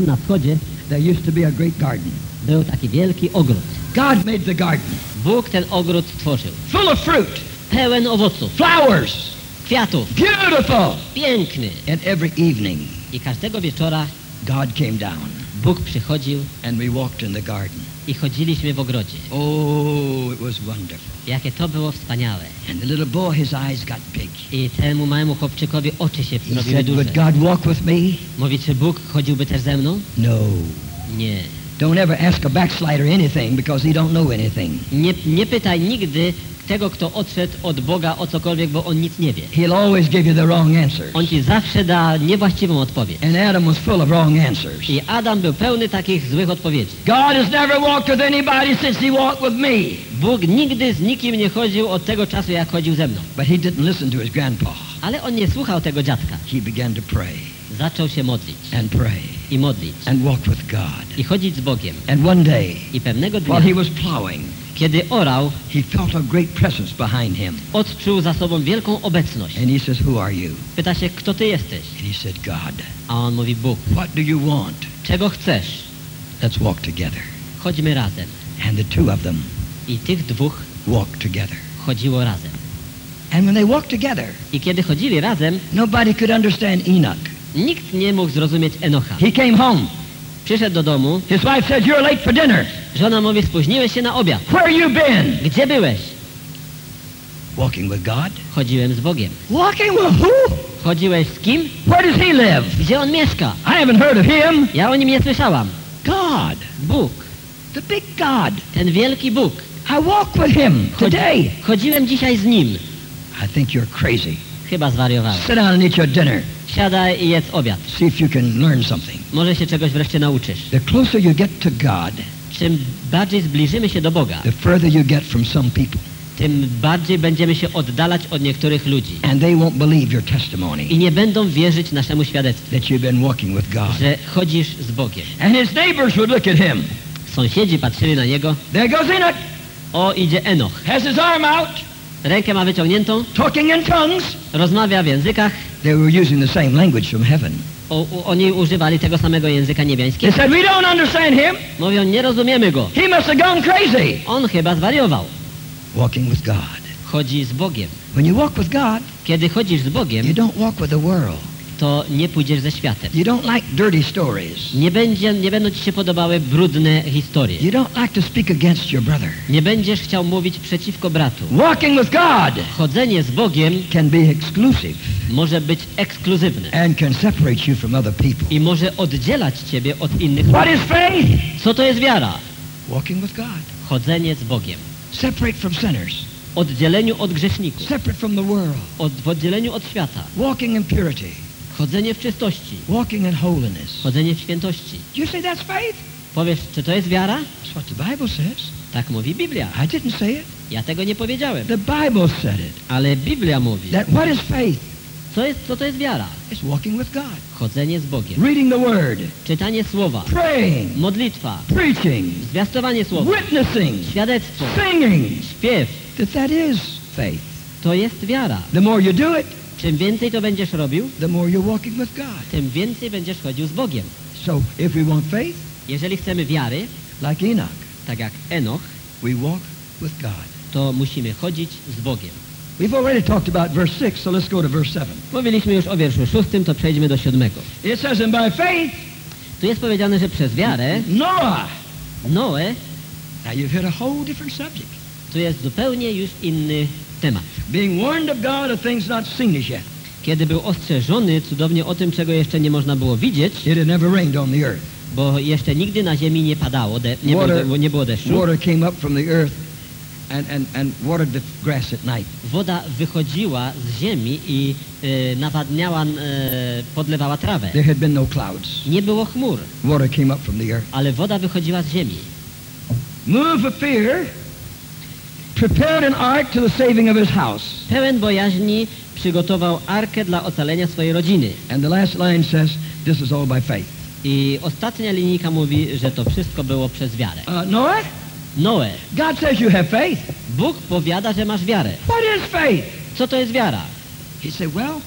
tam na wschodzie there used to be a great garden. był taki wielki ogród. God made the garden Bóg ten ogród stworzył. full of fruit, Pełen owoców, flowers, kwiatów, beautiful. piękny. And every evening, I każdego wieczora God came down Bóg przychodził and we walked in the garden. I chodziliśmy w ogrodzie. Oh, it was wonderful. Jakie to było wspaniałe. And the little boy, his eyes got big. I temu małemu chłopczykowi oczy się zrobiły duże. Would God walk with me? Mówi, czy Bóg chodziłby też ze mną? No. Nie. Don't ever ask a backslider anything because he don't know anything. Nie, nie pytaj nigdy tego, kto odszedł od Boga o cokolwiek, bo on nic nie wie. He'll always give you the wrong answers. On ci zawsze da niewłaściwą odpowiedź. And Adam was full of wrong answers. I Adam był pełny takich złych odpowiedzi. God has never walked with anybody since he walked with me. Bóg nigdy z nikim nie chodził od tego czasu, jak chodził ze mną. But he didn't listen to his grandpa. Ale on nie słuchał tego dziadka. He began to pray Zaczął się modlić and pray i modlić and walk with God. i chodzić z Bogiem. And one day, I pewnego dnia, while he was plowing, kiedy orał, he felt a great presence behind him. odczuł za sobą wielką obecność. And he says, Who are you? Pyta się, kto ty jesteś? And he said, God. A on mówi, Bóg. What do you want? Czego chcesz? Let's walk together. Chodźmy razem. And the two of them I tych dwóch walked together. chodziło razem. And when they walked together, I kiedy chodzili razem, nobody could understand Enoch. Nikt nie mógł zrozumieć Enocha. He came home. Przyszedł do domu, His wife said, You're late for dinner. żona mówi, spóźniłeś się na obiad. Where you been? Gdzie byłeś? Walking with God. Chodziłem z Bogiem. Walking with who? Chodziłeś z kim? Where does he live? Gdzie on mieszka? I haven't heard of him. Ja o nim nie słyszałam. God. Bóg. The big God. Ten wielki Bóg. I walk with him Chodzi- today. Chodziłem dzisiaj z nim. I think you're crazy. Chyba zwariowałem. Sit down and eat your dinner. Siadaj i jedz obiad. See if you can learn something. Może się czegoś wreszcie nauczysz. The closer you get to God, Czym bardziej zbliżymy się do Boga, the further you get from some people. tym bardziej będziemy się oddalać od niektórych ludzi. And they won't believe your testimony I nie będą wierzyć naszemu świadectwu, that you've been walking with God. że chodzisz z Bogiem. And his neighbors would look at him. Sąsiedzi patrzyli na niego. There goes Enoch. O, idzie Enoch. Has his arm out, Rękę ma wyciągniętą, talking in tongues. rozmawia w językach. They were using the same language from heaven. O, u, oni używali tego samego języka They niebiańskiego. said, We don't understand him. Mówią, nie rozumiemy go. He must have gone crazy. On chyba zwariował. Walking with God. Chodzi z Bogiem. When you walk with God, Kiedy chodzisz z you Bogiem, don't walk with the world. To nie pójdziesz ze światem. You don't like dirty stories. Nie, będzie, nie będą ci się podobały brudne historie. You don't like to speak against your brother. Nie będziesz chciał mówić przeciwko bratu. Walking with God Chodzenie z Bogiem can be exclusive może być ekskluzywne and can separate you from other people. i może oddzielać ciebie od innych What ludzi. is faith? Co to jest wiara? Walking with God. Chodzenie z Bogiem. Separate from sinners. Oddzieleniu od grzeszników. Separate from the world. Od, w oddzieleniu od świata. Walking in purity. Chodzenie w czystości. Walking in holiness. Chodzenie w świętości. You say that's faith? Powiesz, czy to jest wiara? That's what the Bible says. Tak mówi Biblia. I didn't say it. Ja tego nie powiedziałem. The Bible said it. Ale Biblia mówi. That what is faith? Co, jest, co to jest wiara? It's walking with God. Chodzenie z Bogiem. Reading the Word. Czytanie słowa. Praying. Modlitwa. Preaching. Zwiastowanie słowa. Witnessing. Świadectwo. Singing. Śpiew. That that is faith. To jest wiara. The more you do it, Czym więcej to będziesz robił, the more you're walking with God. tym więcej będziesz chodził z Bogiem. So if we want faith, Jeżeli chcemy wiary, like Enoch, tak jak Enoch, we walk with God. to musimy chodzić z Bogiem. We've already talked about verse 6, so let's go to verse 7. Mówiliśmy już o wierszu szóstym, to przejdźmy do siódmego. It says, And by faith, Tu jest powiedziane, że przez wiarę Noah. Noe, Now you've hit a whole different subject. tu jest zupełnie już inny temat. Being warned of God of things not seen as yet. Kiedy był ostrzeżony cudownie o tym, czego jeszcze nie można było widzieć, It had never rained on the earth. bo jeszcze nigdy na ziemi nie padało, de, nie, Water- było, nie było deszczu. Water came up from the earth and, and, and watered the grass at night. Woda wychodziła z ziemi i e, nawadniała, e, podlewała trawę. There had been no clouds. Nie było chmur, Water came up from the earth. ale woda wychodziła z ziemi. Move of fear, prepared an ark to the saving of his house. Pełen bojaźni przygotował arkę dla ocalenia swojej rodziny. And the last line says, this is all by faith. I ostatnia linijka mówi, że to wszystko było przez wiarę. Uh, Noah, Noe, God says you have faith. Bóg powiada, że masz wiarę. What is faith? Co to jest wiara? He said, well,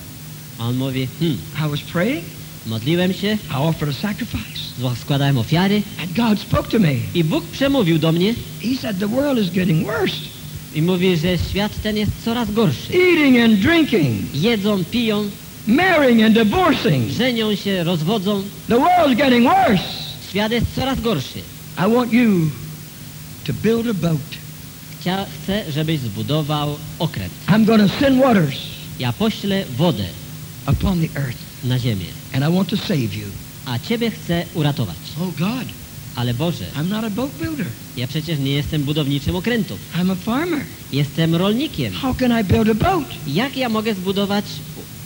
on mówi, hmm, I was praying Modliłem się, I offered a sacrifice. składałem ofiary And God spoke to me. i Bóg przemówił do mnie He said, the world is getting worse. i mówi, że świat ten jest coraz gorszy. Eating and drinking, Jedzą, piją, marrying and divorcing. żenią się, rozwodzą. The world's getting worse. Świat jest coraz gorszy. I want you to build a boat. Chcia, chcę, żebyś zbudował okręt. I'm going to send waters Ja poślę wodę upon the earth, na ziemię, and I want to save you. a ciebie chcę uratować. Oh, God, Ale Boże, I'm not a boat builder. ja przecież nie jestem budowniczym okrętów. I'm a farmer. Jestem rolnikiem. How can I build a boat? Jak ja mogę zbudować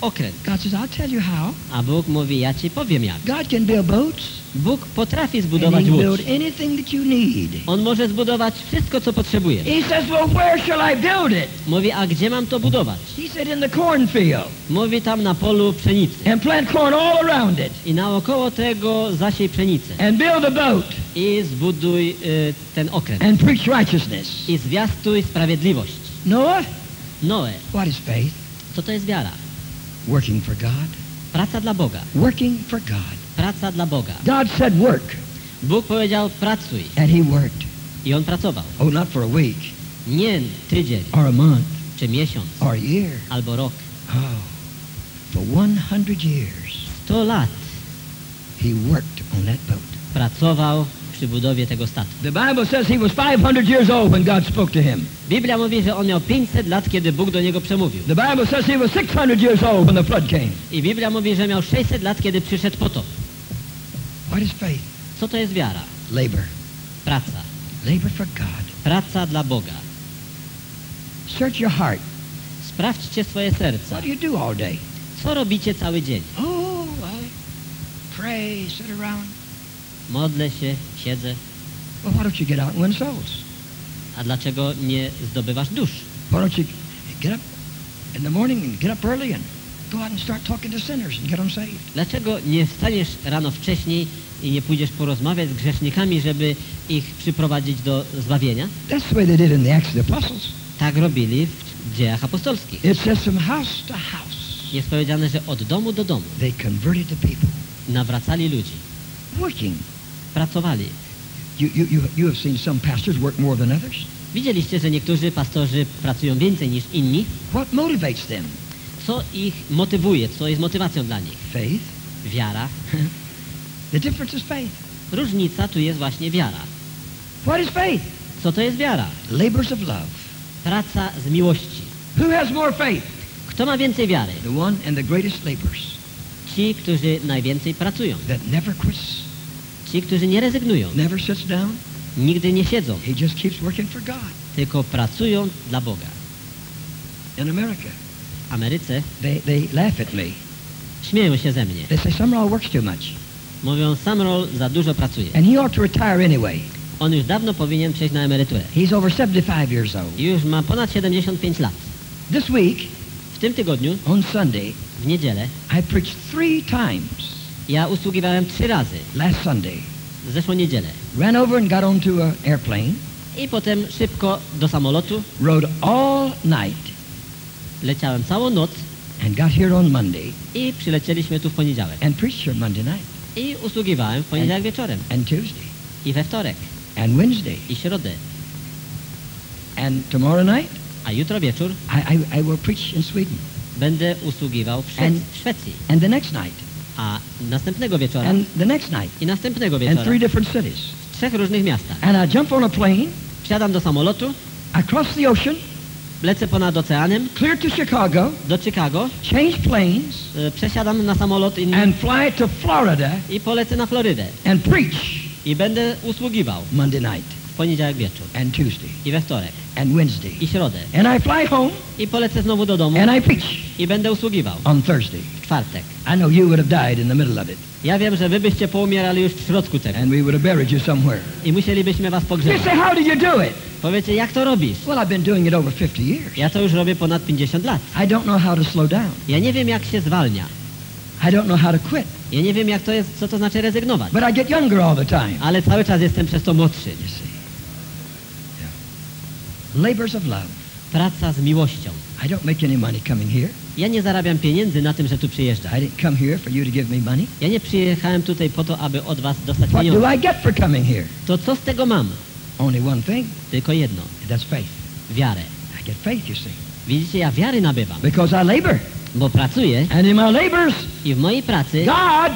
okręt? God says, I'll tell you how. A Bóg mówi, ja ci powiem jak. God can build boats, Bóg potrafi and He zbudować can build anything that you need. On może zbudować wszystko, co potrzebuje. He says, well, where shall I build it? Mówi, a gdzie mam to budować? He said, in the cornfield, Mówi tam na polu pszenicy. and plant corn all around it, I naokoło tego zasiej pszenicę. and build a boat, I zbuduj y, ten okręt. and preach righteousness. I zwiastuj sprawiedliwość. Noah, Noe, what is faith? co to jest wiara? Working for God. Praca dla Boga. Working for God. Praca dla Boga. God said work, Bóg powiedział pracuj. and He worked. I on pracował. Oh, not for a week, Nie tydzień, or a month, czy miesiąc, or a year. albo rok. Oh, for 100 years, Sto lat He worked on that boat. pracował przy budowie tego statku. The Bible says he was 500 years old when God spoke to him. Biblia mówi, że on miał 500 lat, kiedy Bóg do niego przemówił. The Bible says he was 600 years old when the flood came. I Biblia mówi, że miał 600 lat, kiedy przyszedł potop. What is faith? Co to jest wiara? Labor. Praca. Labor for God. Praca dla Boga. Search your heart. Sprawdźcie swoje serca. What do you do all day? Co robicie cały dzień? Oh, I pray, sit around. Modlę się, siedzę. Well, why don't you get out and win souls? A dlaczego nie zdobywasz dusz? Why don't you get up in the morning and get up early and go out and start talking to sinners and get them saved? Dlaczego nie wstaniesz rano wcześniej i nie pójdziesz porozmawiać z grzesznikami, żeby ich przyprowadzić do zbawienia? That's the way they did in the Acts of the Apostles. Tak robili w dziejach apostolskich. It says from house to house, Jest powiedziane, że od domu do domu they converted the people. nawracali ludzi, Working. Pracowali. You, you, you, you have seen some pastors work more than others. Widzieliście, że niektórzy pastorzy pracują więcej niż inni. What motivates them? Co ich motywuje? Co jest motywacją dla nich? Faith. Wiara. The difference is faith. Różnica tu jest właśnie wiara. What is faith? Co to jest wiara? Labors of love. Praca z miłości. Who has more faith? Kto ma więcej wiary? The one and the greatest labors Ci, którzy najwięcej pracują. that never quits, Ci, którzy nie rezygnują. never sits down. Nigdy nie siedzą, He just keeps working for God. tylko pracują dla Boga. In America, W Ameryce they, they laugh at me. śmieją się ze mnie. They say Summerall works too much. Mówią, Samrol za dużo pracuje. And he ought to retire anyway. On już dawno powinien przejść na emeryturę. He's over 75 years old. I już ma ponad 75 lat. This week, W tym tygodniu, on Sunday, w niedzielę, I preached three times ja usługiwałem trzy razy. last Sunday. Zeszłą niedzielę. Ran over and got onto an airplane, I potem szybko do samolotu. rode all night, Leciałem całą noc and got here on Monday i przylecieliśmy tu w poniedziałek. and preached here Monday night I usługiwałem w poniedziałek wieczorem. and Tuesday I we wtorek. and Wednesday I środę. and tomorrow night A jutro wieczór I, I, I will preach in Sweden będę usługiwał w, Szwe- And- w Szwecji. and the next night A następnego wieczora and the next night i następnego and wieczora three different cities. w trzech różnych miastach. And I jump on a plane, Wsiadam do samolotu, I cross the ocean, lecę ponad oceanem clear to Chicago, do Chicago, change planes, y, przesiadam na samolot inny and fly to Florida i polecę na Florydę. and preach I będę usługiwał Monday night w poniedziałek wieczór and Tuesday i we wtorek and Wednesday. i środę. And I fly home I polecę znowu do domu and I preach i będę usługiwał on Thursday. w czwartek. I know you would have died in the middle of it, Ja wiem, że wy byście poumierali już w środku tego and we would have buried you somewhere. i musielibyśmy was You pogrzebać. say, how did you do it? Powiecie, jak to robisz? Well, I've been doing it over 50 years. Ja to już robię ponad 50 lat. I don't know how to slow down. Ja nie wiem, jak się zwalnia. I don't know how to quit. Ja nie wiem, jak to jest, co to znaczy rezygnować. But I get younger all the time. Ale cały czas jestem przez to młodszy. You see. Yeah. Labors of love. Praca z miłością. I don't make any money coming here. Ja nie zarabiam pieniędzy na tym, że tu przyjeżdżam. I didn't come here for you to give me money. Ja nie przyjechałem tutaj po to, aby od was dostać What do pieniądze. I get for coming here? To co z tego mam? Only one thing. Tylko jedno. That's faith. Wiarę. I get faith, you see. Widzicie, ja wiary nabywam, Because I labor. bo pracuję And in my labors, i w mojej pracy God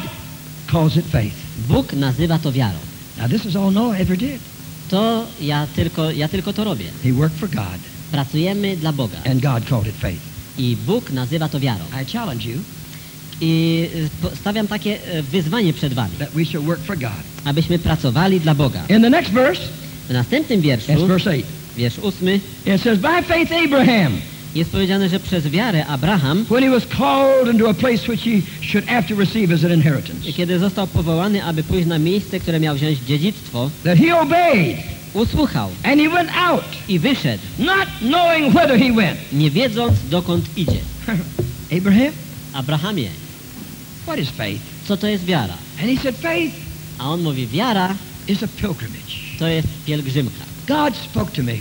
calls it faith. Bóg nazywa to wiarą. Now this is all Noah ever did. To ja tylko, ja tylko to robię. He worked for God, Pracujemy dla Boga and God called it faith. I Bóg nazywa to wiarą. I challenge you I y, stawiam takie e, wyzwanie przed wami, that we shall work for God. abyśmy pracowali dla Boga. In the next verse, W następnym wierszu, verse 8. wiersz ósmy, It says, By faith Abraham, jest powiedziane, że przez wiarę Abraham, when he was called into a place which he should after receive as an inheritance, kiedy został powołany, aby pójść na miejsce, które miał wziąć dziedzictwo, that he obeyed, usłuchał and he went out, i wyszedł, not knowing whither he went. nie wiedząc dokąd idzie. Abraham, Abrahamie, what is faith? co to jest wiara? And he said, faith A on mówi, wiara is a pilgrimage. to jest pielgrzymka. God spoke to me,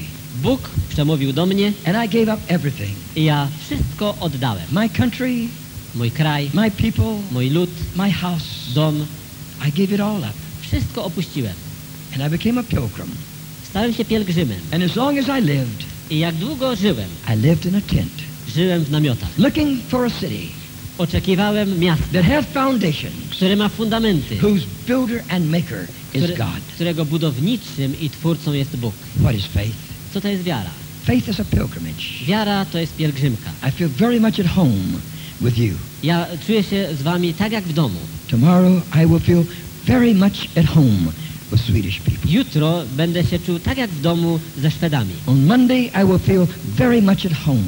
Bóg przemówił do mnie and I gave up everything. i ja wszystko oddałem. My country, Mój kraj, my people, mój lud, my house. dom, I gave it all up. wszystko opuściłem. And I became a pilgrim. Stałem się pielgrzymem And as long as I lived, i jak długo żyłem? I lived in a tent, Żyłem w namiotach. looking for a city Oczekiwałem miasta, that has foundations, które ma fundamenty, whose builder and maker is które, God. którego budowniczym i twórcą jest Bóg. What is faith? Co to jest wiara? Faith is a pilgrimage. Wiara to jest pielgrzymka. I feel very much at home with you. Ja czuję się z wami tak jak w domu. Tomorrow I will feel very much at home. Jutro będę się czuł tak jak w domu ze Szwedami. On Monday I will feel very much at home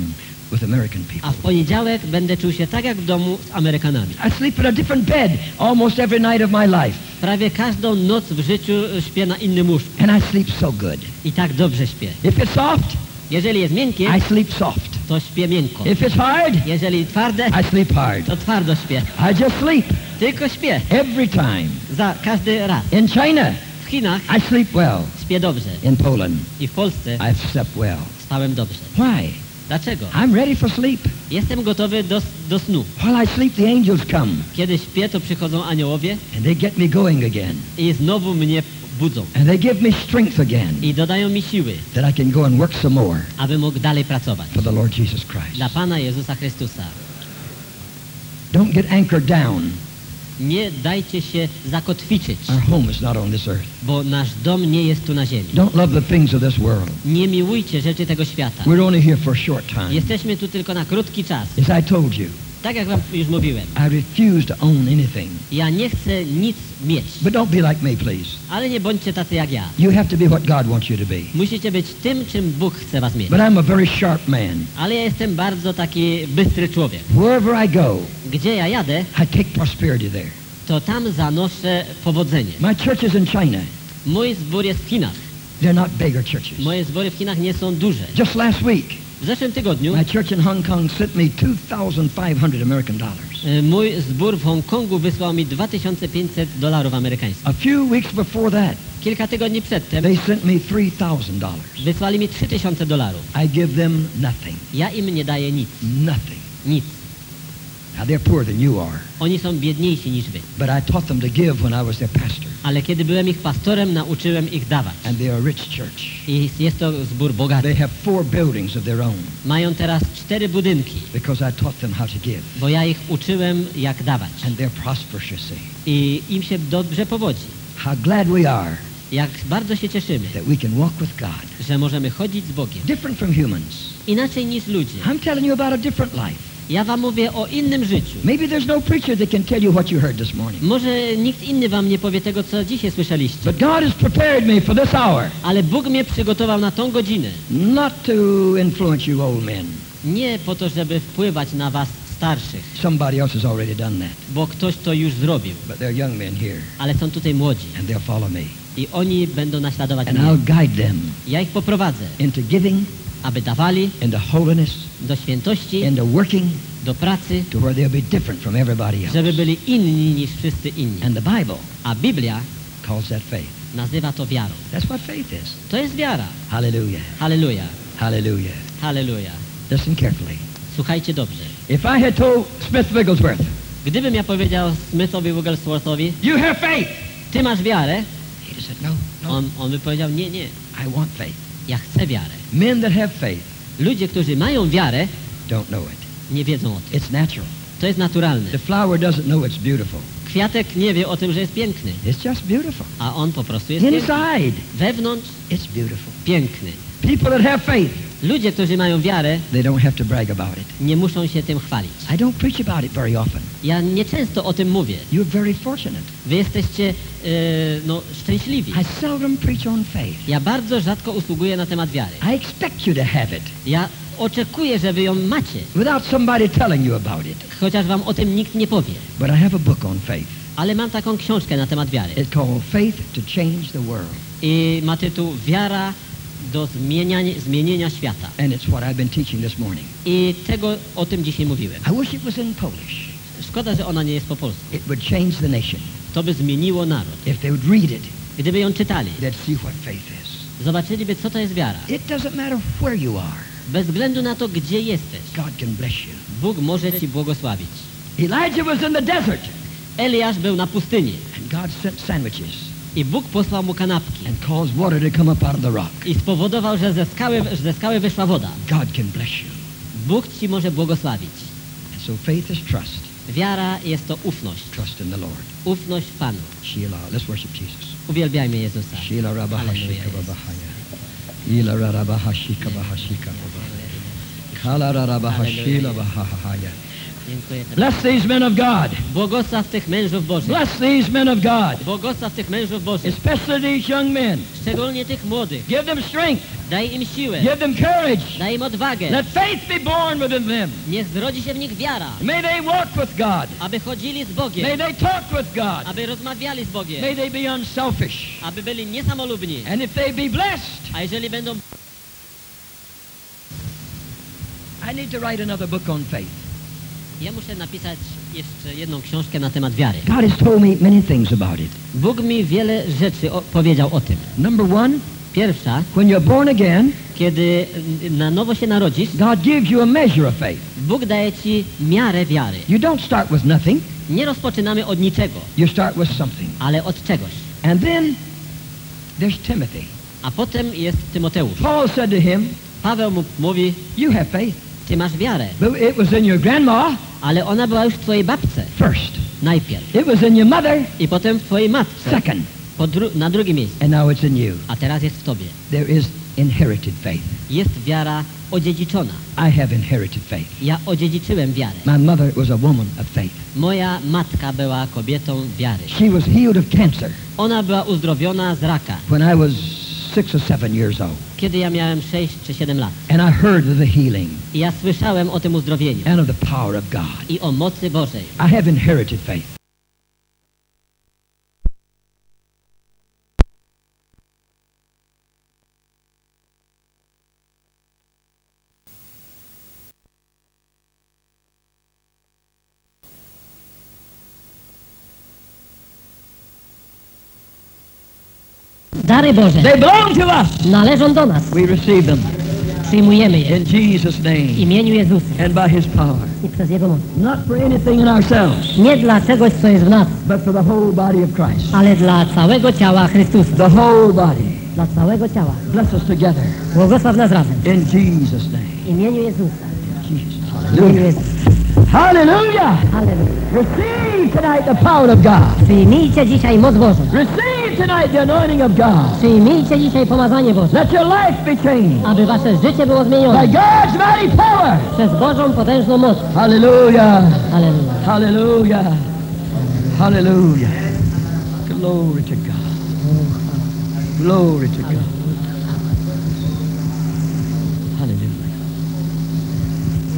with American people. A w poniedziałek będę czuł się tak jak w domu z Amerykanami. I sleep in a different bed almost every night of my life. Prawie każdą noc w życiu śpię na innym łóżku. And I sleep so good. I tak dobrze śpię. If it's soft, Jeżeli jest miękkie, I sleep soft. to śpię miękko. If it's hard, Jeżeli twarde, I sleep hard. to twardo śpię. I just sleep Tylko śpię. every time. Za każdy raz. In China, Chinach I sleep well. śpię dobrze. In Poland, I w Polsce I've slept well. spałem dobrze. Why? Dlaczego? I'm ready for sleep. Jestem gotowy do, do snu. While I sleep, the angels come Kiedy śpię, to przychodzą aniołowie and they get me going again. i znowu mnie budzą. And they give me strength again I dodają mi siły, that I can go and work some more aby mógł dalej pracować. for the Lord Jesus Christ. Dla Pana Jezusa Chrystusa. Don't get anchored down. Nie dajcie się zakotwiczyć, Our home is not on this earth. bo nasz dom nie jest tu na ziemi. Don't love the things of this world. Nie miłujcie rzeczy tego świata. We're only here for a short time. Jesteśmy tu tylko na krótki czas. As I told you, Tak jak wam już mówiłem, I refuse to own anything. ja nie chcę nic mieć, But don't be like me, please. ale nie bądźcie tacy jak ja. You have to be what God wants you to be. Musicie być tym, czym Bóg chce was mieć. But I'm a very sharp man. Ale ja jestem bardzo taki bystry człowiek. Wherever I go, Gdzie ja jadę, I take prosperity there. to tam zanoszę powodzenie. My church is in China. Mój zbór jest w Chinach. They're not bigger churches. Moje zbory w Chinach nie są duże. Just last week, W zeszłym tygodniu my church in Hong Kong sent me 2,500 American dollars. y, mój zbór w Hongkongu wysłał mi 2500 dolarów amerykańskich. A few weeks before that, Kilka tygodni przedtem they sent me $3,000. wysłali mi 3000 dolarów. I give them nothing. Ja im nie daję nic. Nothing. Nic. Now, they're poorer than you are, Oni są biedniejsi niż wy. but I taught them to give when I was their pastor. Ale kiedy byłem ich pastorem, nauczyłem ich dawać. And they are a rich church. I jest to zbór bogaty. They have four buildings of their own Mają teraz cztery budynki, because I taught them how to give. bo ja ich uczyłem jak dawać. And they're prosperous, you see. I im się dobrze powodzi. How glad we are Jak bardzo się cieszymy, that we can walk with God. że możemy chodzić z Bogiem. Different from humans. Inaczej niż ludzie. I'm telling you about a different life. Ja wam mówię o innym życiu. Maybe there's no preacher that can tell you what you heard this morning. Może nikt inny wam nie powie tego, co dzisiaj słyszeliście. But God has prepared me for this hour, Ale Bóg mnie przygotował na tą godzinę. not to influence you old men. Nie po to, żeby wpływać na was starszych, Somebody else has already done that. bo ktoś to już zrobił. But they're young men here, Ale są tutaj młodzi and they'll follow me. i oni będą naśladować And mnie. I'll guide them Ja ich poprowadzę, into giving, aby dawali into holiness, do świętości, into working, do pracy, to where they'll be different from everybody else. żeby byli inni niż wszyscy inni. And the Bible A Biblia calls that faith. nazywa to wiarą. That's what faith is. To jest wiara. Hallelujah. Halleluja, Hallelujah. halleluja. Listen carefully. Słuchajcie dobrze. If I had told Smith Wigglesworth, Gdybym ja powiedział Smithowi Wigglesworthowi, you have faith, ty masz wiarę, have said, no, no, on, on by powiedział, nie, nie, I want faith. ja chcę wiarę. Men that have faith Ludzie, którzy mają wiarę, don't know it. nie wiedzą o tym. It's natural. To jest naturalne. The flower doesn't know it's beautiful. Kwiatek nie wie o tym, że jest piękny, It's just beautiful. a on po prostu jest piękny. Inside, Wewnątrz it's beautiful. piękny. People that have faith, Ludzie, którzy mają wiarę, they don't have to brag about it. nie muszą się tym chwalić. I don't preach about it very often. Ja nieczęsto o tym mówię. You're very fortunate. Wy jesteście e, no, szczęśliwi. I seldom preach on faith. Ja bardzo rzadko usługuję na temat wiary. I expect you to have it Ja oczekuję, że wy ją macie, without somebody telling you about it. chociaż wam o tym nikt nie powie. But I have a book on faith. Ale mam taką książkę na temat wiary. It's called Faith to Change the World. I ma tytuł Wiara do zmieniania, zmienienia świata. And it's what I've been teaching this morning. I tego o tym dzisiaj mówiłem. I wish it was in Polish. Szkoda, że ona nie jest po polsku. It would change the nation. To by zmieniło naród. If they would read it, Gdyby ją czytali, they'd see what faith is. zobaczyliby, co to jest wiara. It doesn't matter where you are. Bez względu na to, gdzie jesteś, God can bless you. Bóg może ci błogosławić. Elijah was in the desert, Eliasz był na pustyni and God sent sandwiches i Bóg posłał mu kanapki and caused water to come up out of the rock. i spowodował, że ze skały, że ze skały wyszła woda. God can bless you. Bóg ci może błogosławić. And so faith is trust. Wiara jest to ufność. Trust in the Lord. Ufność w Panu. Sheila, let's worship Jesus. Uwielbiajmy Jezusa. Sheila Rabahashika Babahaya. Ila Rabahashika Bahashika Kala Rabahashila Bahahaya. Dziękuję. Tobie. Bless these men of God. Błogosław tych mężów Bożych. Bless these men of God. Błogosław tych mężów Bożych. Especially these young men. Szczególnie tych młodych. Give them strength. Daj im siłę. Give them courage. Daj im odwagę. Let faith be born within them. Niech zrodzi się w nich wiara. May they walk with God. Aby chodzili z May Bogiem. they talk with God. Aby rozmawiali z Bogiem. May they be unselfish. Aby byli niesamolubni. And if they be blessed, A jeżeli będą... I need to write another book on faith. Ja muszę napisać jeszcze jedną książkę na temat wiary. God has told me many things about it. Bóg mi wiele rzeczy o, powiedział o tym. Number one, Pierwsza, when you're born again, kiedy na nowo się narodzisz, God gives you a measure of faith. Bóg daje ci miarę wiary. You don't start with nothing. Nie rozpoczynamy od niczego, You start with something. ale od czegoś. And then there's Timothy. A potem jest Tymoteusz. Paul said to him, Paweł mu mówi, you have faith. Ty masz wiarę, But it was in your grandma ale ona była już w twojej babce first. najpierw It was in your mother i potem w twojej matce second. dru- na drugim miejscu, And now it's in you. a teraz jest w tobie. There is inherited faith. Jest wiara odziedziczona. I have inherited faith. Ja odziedziczyłem wiarę. My mother was a woman of faith. Moja matka była kobietą wiary. She was healed of cancer Ona była uzdrowiona z raka, when I was six or seven years old. kiedy ja miałem 6 czy 7 lat. And I heard of the healing I ja słyszałem o tym uzdrowieniu and of the power of God. i o mocy Bożej. I have inherited faith. Dary Boże They belong to us. należą do nas. We receive them Przyjmujemy je in Jesus' w name imieniu Jezusa and by His power. i przez Jego moc. Not for anything in ourselves, Nie dla czegoś, co jest w nas, but for the whole body of Christ. ale dla całego ciała Chrystusa. The whole body. Dla całego ciała. Bless us together Błogosław nas razem. in Jesus' name. W imieniu Jezusa. Jesus. W imieniu Hallelujah. Jezusa. Hallelujah. Halleluja. Receive tonight the power of God. Przyjmijcie dzisiaj moc Bożą. Receive tonight the anointing of God. Przyjmijcie dzisiaj pomazanie Boże, Let your life be changed aby wasze życie było by zmienione God's mighty power. przez Bożą potężną moc. Hallelujah. Halleluja. Hallelujah. Hallelujah. Glory to God. Glory to God. Hallelujah.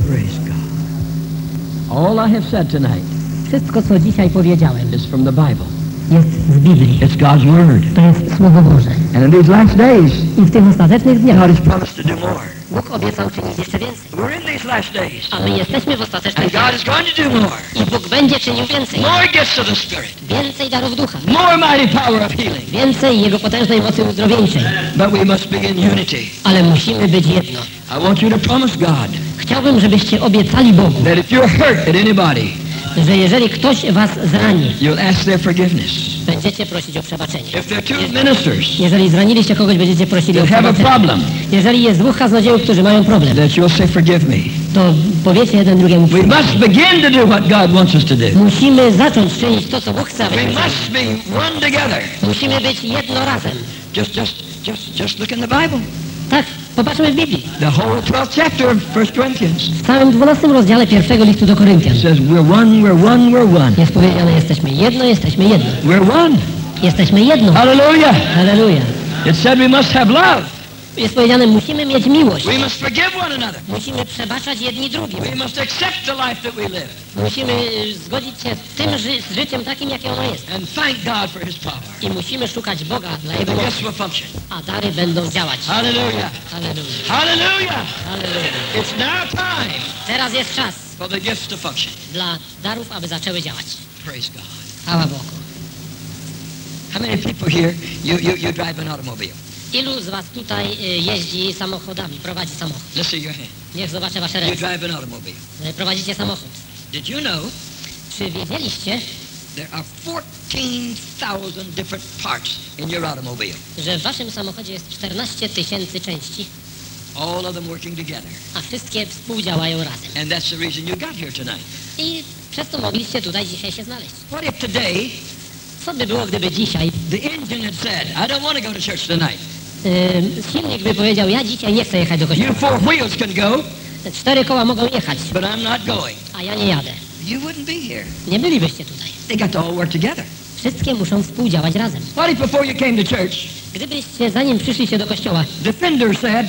Praise God. All I have said tonight Wszystko, co dzisiaj powiedziałem, is from the Bible. Jest z Biblii. It's God's Word. To jest Słowo Boże. And in these last days, I w tych ostatecznych dniach God has promised to do more. Bóg obiecał czynić jeszcze więcej. We're in these last days. A my jesteśmy w ostatecznych And dniach. God is going to do more. I Bóg będzie czynił więcej. More gifts of the Spirit. Więcej darów ducha. More mighty power of healing. Więcej Jego potężnej mocy uzdrowieńczej. But we must be in unity. Ale musimy być jedno. I want you to promise God Chciałbym, żebyście obiecali Bogu, that if you're hurt at anybody, że jeżeli ktoś was zrani, you'll ask their forgiveness. będziecie prosić o przebaczenie. If there are two ministers Jeżeli zraniliście kogoś, będziecie prosili o that have a przebaczenie. problem, Jeżeli jest dwóch kaznodziejów, którzy mają problem, that you'll say, forgive me. to powiecie jeden drugiemu We must begin to do what God wants us to do. Musimy zacząć czynić to, co Bóg chce, We abyśmy czyniili. must be one together. Musimy być jedno razem. Just, just, just, just look in the Bible. Tak, popatrzmy w Biblii. The whole 12th chapter of 1 Corinthians W całym 12 rozdziale pierwszego listu do Koryntian says, we're one, we're one, we're one. jest powiedziane, jesteśmy jedno, jesteśmy jedno. We're one. Jesteśmy jedno. Hallelujah. Halleluja. It said we must have love. Jest powiedziane, musimy mieć miłość. We must forgive one another. Musimy przebaczać jedni drugim. We must accept the life that we live Musimy y, zgodzić się z tym ży z życiem takim, jakie ono jest. and thank God for his power. I musimy szukać Boga dla Jego mocy, a dary będą działać. Hallelujah. Halleluja. Hallelujah. Halleluja. It's now time Teraz jest czas for the gifts to function. dla darów, aby zaczęły działać. Praise God. Chwała Bogu. How many people here, you, you, you drive an automobile? Ilu z Was tutaj y, jeździ samochodami, prowadzi samochód? Let's see your hand. Niech zobaczę Wasze You ręce. drive an automobile. Y, Prowadzicie samochód. Did you know Czy wiedzieliście, there are 14,000 different parts in your automobile? że w Waszym samochodzie jest 14 tysięcy części, All of them working together. a wszystkie współdziałają razem? And that's the reason you got here tonight. I przez to mogliście tutaj dzisiaj się znaleźć. What if today Co by było, gdyby dzisiaj the engine had said, I don't want to go to church tonight. Y, silnik by powiedział, ja dzisiaj nie chcę jechać do kościoła. You four wheels can go, Te cztery koła mogą jechać, but I'm not going. a ja nie jadę. You wouldn't be here. Nie bylibyście tutaj. They got to all work together. Wszystkie muszą współdziałać razem. What if before you came to church, Gdybyście, zanim przyszliście do kościoła, the fender said,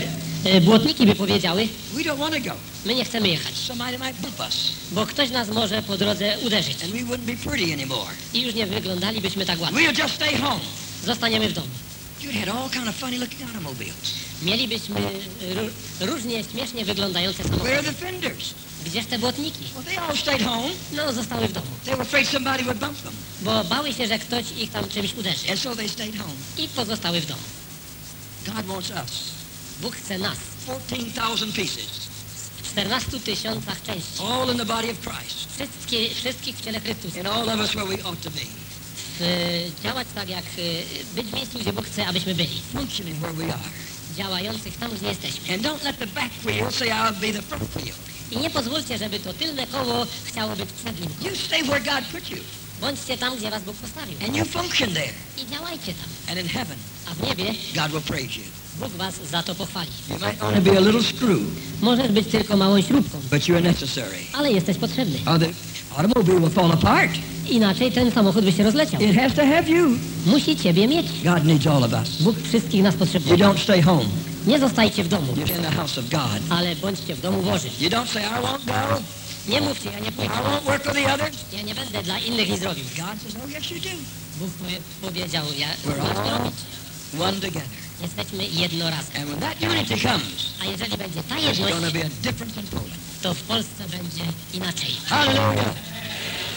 y, błotniki by powiedziały, we don't want to go. my nie chcemy jechać, Somebody might bump us, bo ktoś nas może po drodze uderzyć and we wouldn't be pretty anymore. i już nie wyglądalibyśmy tak ładnie. We'll just stay home. Zostaniemy w domu. Mielibyśmy y, ró- różnie śmiesznie wyglądające samochody. Gdzież te błotniki? No, zostały w domu, They were afraid somebody would bump them. bo bały się, że ktoś ich tam czymś uderzy And so they stayed home. i pozostały w domu. God wants us. Bóg chce nas 14,000 pieces. w 14 tysiącach części. All in the body of Christ. Wszystkie, wszystkich w ciele Chrystusa. And all of us where we ought to be. Y, działać tak, jak y, być w miejscu, gdzie Bóg chce, abyśmy byli. Functioning where we are. Działających tam, gdzie jesteśmy. And don't let the back wheel say I'll be the front wheel. I nie pozwólcie, żeby to tylne koło chciało być przednim. You stay where God put you. Bądźcie tam, gdzie was Bóg postawił. And you function there. I działajcie tam. And in heaven, A w niebie God will praise you. Bóg was za to pochwali. You might only be a little screw, Możesz być tylko małą śrubką, but you're necessary. ale jesteś potrzebny. Or the automobile will fall apart. Inaczej ten samochód by się rozleciał. It has to have you. Musi ciebie mieć. God needs all of us. Bóg wszystkich nas You potrzebuje. don't stay home. Nie zostajcie w domu, You're in the house of God. ale bądźcie w domu Bożym. You don't say, I won't go. Nie mówcie, ja nie I pójdę. won't work with the others. Ja nie będę dla innych nic robił. God says, oh, yes, you do. Bóg powie, powiedział, ja We're masz robić. one together. Jesteśmy jedno razem. And when that unity comes, A jeżeli będzie ta there's jedność, going to be a difference in Poland. To w Polsce będzie inaczej. Hallelujah.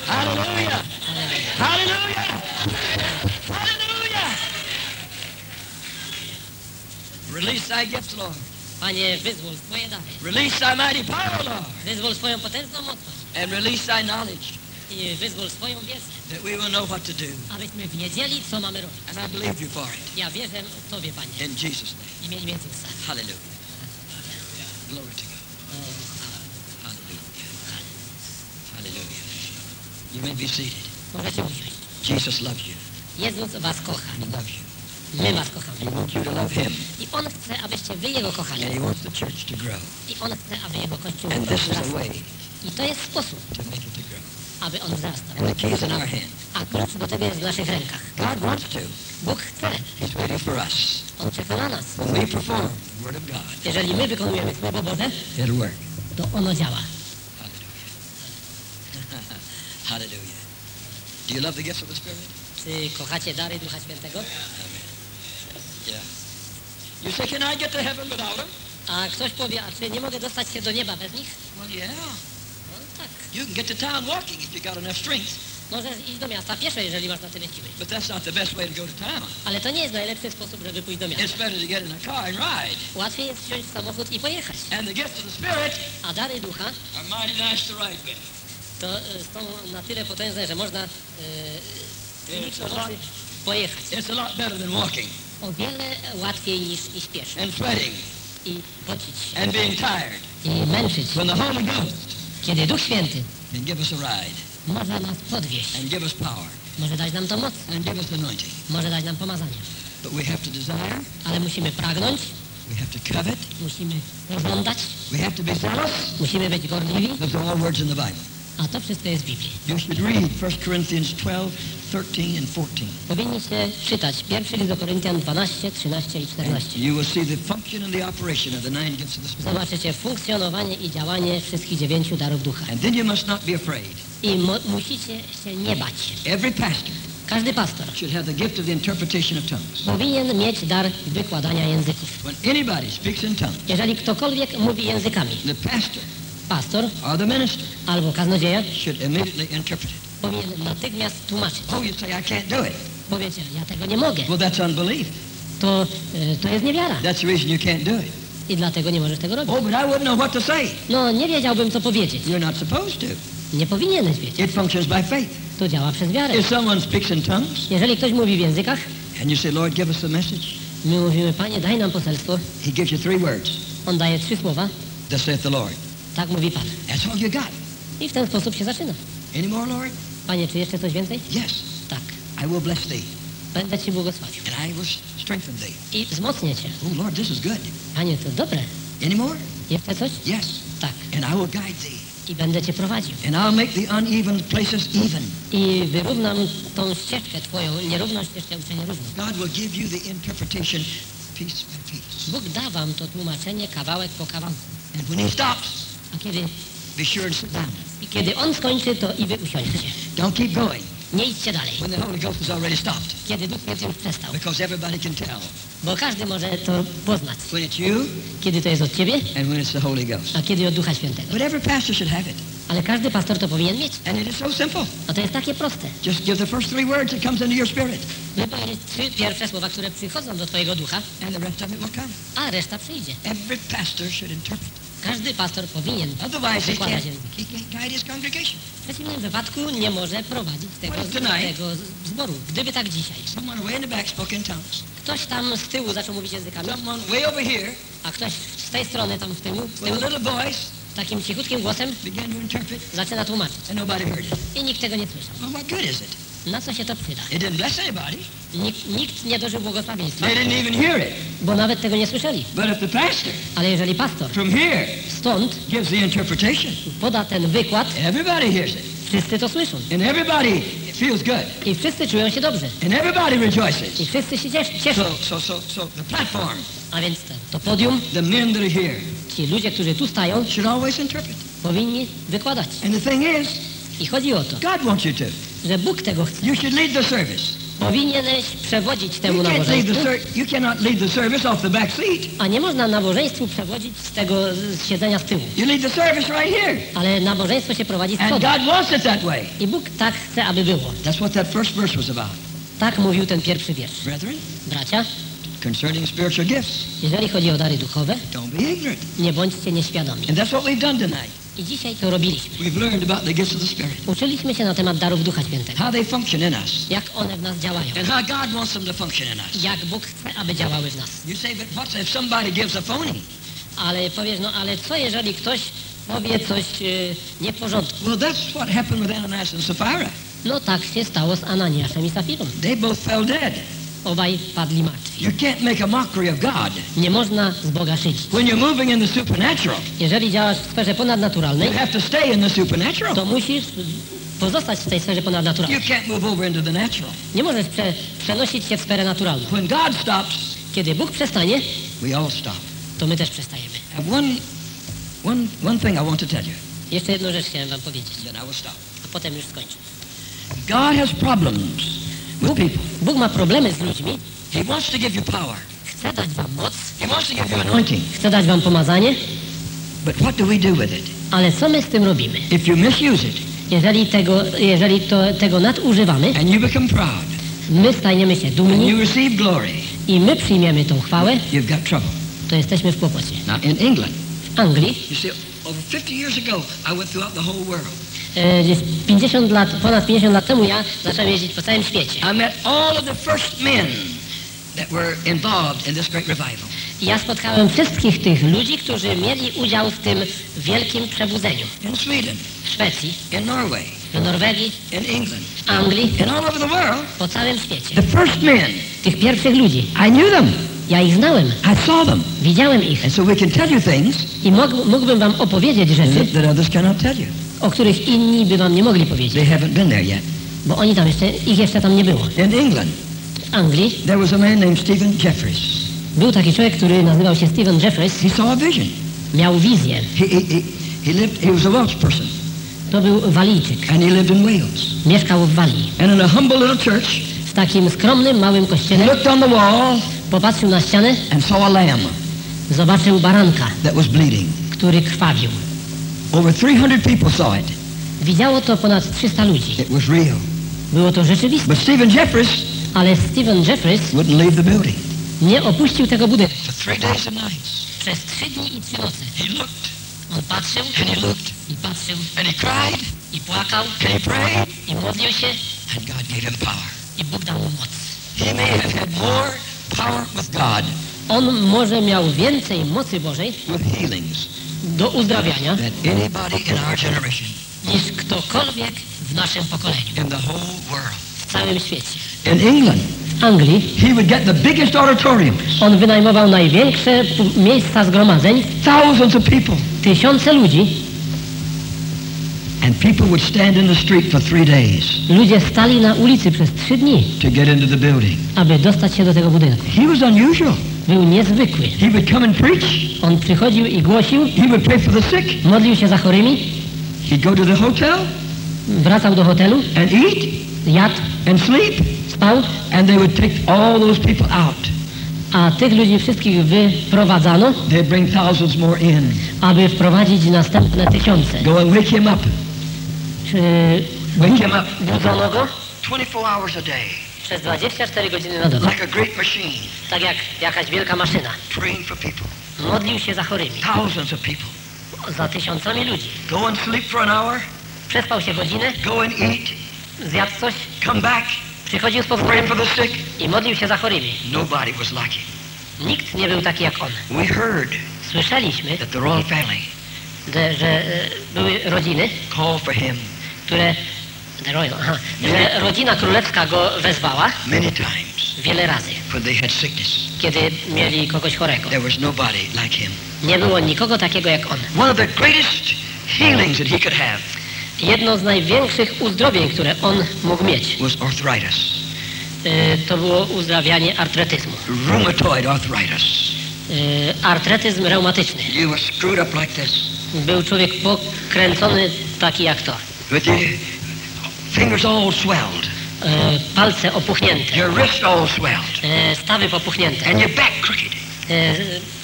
Hallelujah. Hallelujah. Hallelujah. Release thy gifts, Lord. Panie, wyzwól swoje dary. Release thy mighty power, Lord. Wyzwól swoją potężną moc. And release thy knowledge I wyzwól swoją wiedzę, that we will know what to do. abyśmy wiedzieli, co mamy robić. And I believe you for it. Ja wierzę w Tobie, Panie, In Jesus' name. w imieniu Jezusa. Hallelujah. Glory to You may be seated. Możecie usiąść. Jesus loves you. Jezus Was kocha. He loves you. My Was He kochamy. wants you to love him. I On chce, abyście Wy Jego kochali. And he wants the church to grow. I On chce, aby Jego Kościół And this is wzrastał. way I to jest sposób, to make it to grow. aby On wzrastał. And the key is in our hand. A klucz do tego jest w naszych rękach. God wants to. Bóg chce. He's waiting for us. On czeka na nas. When we perform the Word of God, Jeżeli my wykonujemy Słowo Boże, it'll work. to ono działa. Hallelujah. Do you love the gifts of the Spirit? Czy kochacie dary Ducha Świętego? Yeah. You say, can I get to heaven without them? A ktoś powie, a czy nie mogę dostać się do nieba bez nich? Well, yeah. No tak. You can get to town walking if you got enough strength. Możesz iść do miasta pieszo, jeżeli masz na tyle siły. But that's not the best way to go to town. Ale to nie jest najlepszy sposób, żeby pójść do miasta. It's better to get in a car and ride. Łatwiej jest wsiąść w samochód i pojechać. And the gifts of the Spirit A dary ducha are mighty nice to ride with. To y, są na tyle potężne, że można pomocy pojechać. It's a lot better than walking. O wiele łatwiej niż iść pieszo. And sweating. I pocić się. And being tired. i męczyć. When the Holy Ghost Kiedy Duch Święty can give us a ride. może nas podwieźć, and give us power. Może dać nam to moc, and give us anointing. może dać nam pomazanie. But we have to desire, Ale musimy pragnąć, we have to covet, musimy pożądać, we have to be zealous. musimy być gorliwi, Those are all words in the Bible. A to wszystko jest w Biblii. You should read 1 Corinthians 12, 13, and 14. Powinniście czytać pierwszy list do Koryntian 12, 13 i 14. You will see the function and the operation of the nine gifts of the Spirit. Zobaczycie funkcjonowanie i działanie wszystkich dziewięciu darów ducha. And then you must not be afraid. I musicie się nie bać. Every pastor Każdy pastor should have the gift of the interpretation of tongues. powinien mieć dar wykładania języków. When anybody speaks in tongues, Jeżeli ktokolwiek mówi językami, the pastor or the minister albo kaznodzieja should immediately interpret it. powinien natychmiast tłumaczyć. Oh, you say, I can't do it. Powiecie, ja tego nie mogę. Well, that's unbelief. To, y, to jest niewiara That's the reason you can't do it. i dlatego nie możesz tego robić. Oh, but I wouldn't know what to say. No, nie wiedziałbym, co powiedzieć. You're not supposed to. Nie powinieneś wiedzieć. It functions by faith. To działa przez wiarę. If someone speaks in tongues Jeżeli ktoś mówi w językach, and you say, Lord, give us the message, my mówimy, Panie, daj nam poselstwo. he gives you three words. On daje trzy słowa. Thus saith the Lord. Tak mówi Pan. That's all you got. I w ten sposób się zaczyna. Any more, Lord? Panie, czy jeszcze coś więcej? Yes. Tak. I will bless thee, Będę Ci błogosławił. and I will strengthen thee. I wzmocnię Cię. Oh, Lord, this is good. Panie, to dobre. Any more? Jeszcze coś? Yes. Tak. And I will guide thee, I będę Cię prowadził. and I'll make the uneven places even. I wyrównam tą ścieżkę Twoją, nierówną ścieżkę uczynię równą. God will give you the interpretation piece by piece. Bóg da Wam to tłumaczenie kawałek po kawałku. And when he stops, A kiedy, be sure and sit down. i kiedy On skończy, to i Wy usiądźcie. Don't keep going Nie idźcie dalej. when the Holy Ghost has already stopped, Kiedy Duch Święty już przestał. because everybody can tell Bo każdy może to poznać. when it's you Kiedy to jest od Ciebie, and when it's the Holy Ghost. a kiedy od Ducha Świętego. But every pastor should have it. Ale każdy pastor to powinien mieć. And it is so simple. A to jest takie proste. Just give the first three words that comes into your spirit, Wypowiedzieć trzy pierwsze słowa, które przychodzą do Twojego ducha, and the rest of it will come. a reszta przyjdzie. Every pastor should interpret. Każdy pastor powinien Otherwise, he wykładać can't, języki. he can't guide his congregation. W przeciwnym wypadku nie może prowadzić tego, Well, tonight- tego zboru. Gdyby tak dzisiaj. Someone way in the back spoke in tongues. Ktoś tam z tyłu zaczął mówić językami, Someone way over here a ktoś z tej strony tam z tyłu, z with a tyłu little voice takim cichutkim głosem began to interpret, zaczyna tłumaczyć. and nobody heard it. I nikt tego nie słyszał. Well, what good is it? Na co się to przyda? It didn't bless anybody. Nikt, nikt nie dożył błogosławieństwa, They didn't even hear it. bo nawet tego nie słyszeli. But if the pastor Ale jeżeli pastor from here stąd gives the interpretation, poda ten wykład, everybody hears it, wszyscy to słyszą. and everybody feels good, I wszyscy czują się dobrze. and everybody rejoices. I wszyscy się cies- cieszą. So, so, so, so the platform, A więc to, to podium, the men that are here, ci ludzie, którzy tu stają, should always interpret. powinni wykładać. And the thing is, I chodzi o to, God wants you to. Że Bóg tego chce. You should lead the service. Powinieneś przewodzić You temu nabożeństwu, you cannot lead the service off the back seat. a nie można nabożeństwu przewodzić z tego z siedzenia z tyłu. You lead the service right here. Ale nabożeństwo się prowadzi z And przodu. God wants it that way. I Bóg tak chce, aby było. That's what that first verse was about. Tak mówił ten pierwszy wiersz. Brethren, Bracia, concerning spiritual gifts, jeżeli chodzi o dary duchowe, don't be ignorant. nie bądźcie nieświadomi. And that's what we've done tonight. I dzisiaj to robiliśmy. We've learned about the gifts of the Spirit, Uczyliśmy się na temat darów Ducha Świętego. how they function in us, Jak one w nas działają. and how God wants them to function in us. Jak Bóg chce, aby działały w nas. You say, but what if somebody gives a phony? Ale powiesz, no ale co jeżeli ktoś powie coś e, nie w porządku? Well, that's what happened with Ananias and Sapphira. No tak się stało z Ananiaszem i Safirą. They both fell dead. Obaj padli martwi. You can't make a mockery of God. Nie można z Boga szydzić. When you're moving in the supernatural, Jeżeli działasz w sferze ponadnaturalnej, you have to stay in the supernatural. to musisz pozostać w tej sferze You ponadnaturalnej. can't move over into the natural. Nie możesz prze, przenosić się w sferę naturalną. When God stops, Kiedy Bóg przestanie, we all stop. to my też przestajemy. have one, one, one thing I want to tell you, Jeszcze jedną rzecz chciałem wam powiedzieć, then I will stop. a potem już skończę. God has problems people. Bóg ma problemy z ludźmi, He wants to give you power. chce dać wam moc, He wants to give you anointing. chce dać wam pomazanie, But what do we do with it? ale co my z tym robimy? If you misuse it, Jeżeli tego, jeżeli to, tego nadużywamy, and you become proud, my stajemy się and dumni you receive glory, i my przyjmiemy tą chwałę, you've got trouble. to jesteśmy w kłopocie. Now, in England, W Anglii you see, over 50 years ago, I went throughout the whole world. E, gdzieś 50 lat, ponad 50 lat temu ja zacząłem jeździć po całym świecie. I met all of the first men that were involved in this great revival. Ja spotkałem wszystkich tych ludzi, którzy mieli udział w tym wielkim przebudzeniu. In Sweden, W Szwecji, in Norway, w Norwegii, in England, w Anglii, and all over the world. po całym świecie. The first men, Tych pierwszych ludzi. I knew them. Ja ich znałem, I saw them. widziałem ich And so we can tell you things i mógł, mógłbym wam opowiedzieć rzeczy, that others cannot tell you. O których inni by wam nie mogli powiedzieć, They haven't been there yet. bo oni tam jeszcze, ich jeszcze tam nie było. In England, W Anglii there was a man named Stephen Jeffries. był taki człowiek, który nazywał się Stephen Jeffries, He saw a vision. miał wizję. He, he, he, he lived, he was a Welsh person, To był Walijczyk, and he lived in Wales. mieszkał w Walii. And in a humble little church, W takim skromnym, małym he kościele looked on the wall popatrzył na ścianę, and saw a lamb zobaczył baranka, that was bleeding. który krwawił. Over 300 people saw it. Widziało to ponad 300 ludzi. It was real. Było to rzeczywiste, But Stephen Jeffries ale Stephen Jeffries wouldn't leave the building. nie opuścił tego budynku. For three days and nights, Przez trzy dni i trzy nocy he looked on patrzył and he looked i patrzył and he cried i płakał and he prayed, i modlił się and God gave him power. i Bóg dał mu moc. He may have had more power with God On może miał więcej mocy Bożej with healings do uzdrawiania niż ktokolwiek w naszym pokoleniu, w całym świecie. In England, W Anglii he would get the biggest auditoriums, on wynajmował największe miejsca zgromadzeń, thousands of people, tysiące ludzi. and people would stand in the street for three days Ludzie stali na ulicy przez trzy dni, to get into the building. aby dostać się do tego budynku. He was unusual. Był niezwykły. He would come and preach. On przychodził i głosił, He would pray for the sick. modlił się za chorymi, He'd go to the hotel wracał do hotelu, and eat jadł, and sleep, spał, and they would take all those people out. a tych ludzi wszystkich wyprowadzano, bring thousands more in. aby wprowadzić następne tysiące. Go and wake him up. Czy Wake him up. budzono go 24 hours a day, przez 24 godziny na dobę, like a great machine, tak jak jakaś wielka maszyna. praying for people. Modlił się za chorymi, Thousands of people. za tysiącami ludzi. Go and sleep for an hour. Przespał się godzinę, Go and eat. zjadł coś, Come back. przychodził z Pray powrotem for the sick. i modlił się za chorymi. Nobody was like him. Nikt nie był taki jak on. We heard Słyszeliśmy, that the royal family że, że e, były rodziny, called for him które the royal, aha, rodzina królewska go wezwała many times wiele razy, when they had sickness. kiedy mieli kogoś chorego. There was nobody like him. Nie było nikogo takiego jak on. One of the greatest healings that he could have Jedno z największych uzdrowień, które on mógł mieć, was arthritis, e, to było uzdrawianie artretyzmu. rheumatoid arthritis. E, Artretyzm reumatyczny. You were screwed up like this, Był człowiek pokręcony taki jak to. with fingers all swelled, E, Palce opuchnięte, your wrist all swelled, e, stawy popuchnięte, and your back crooked. e,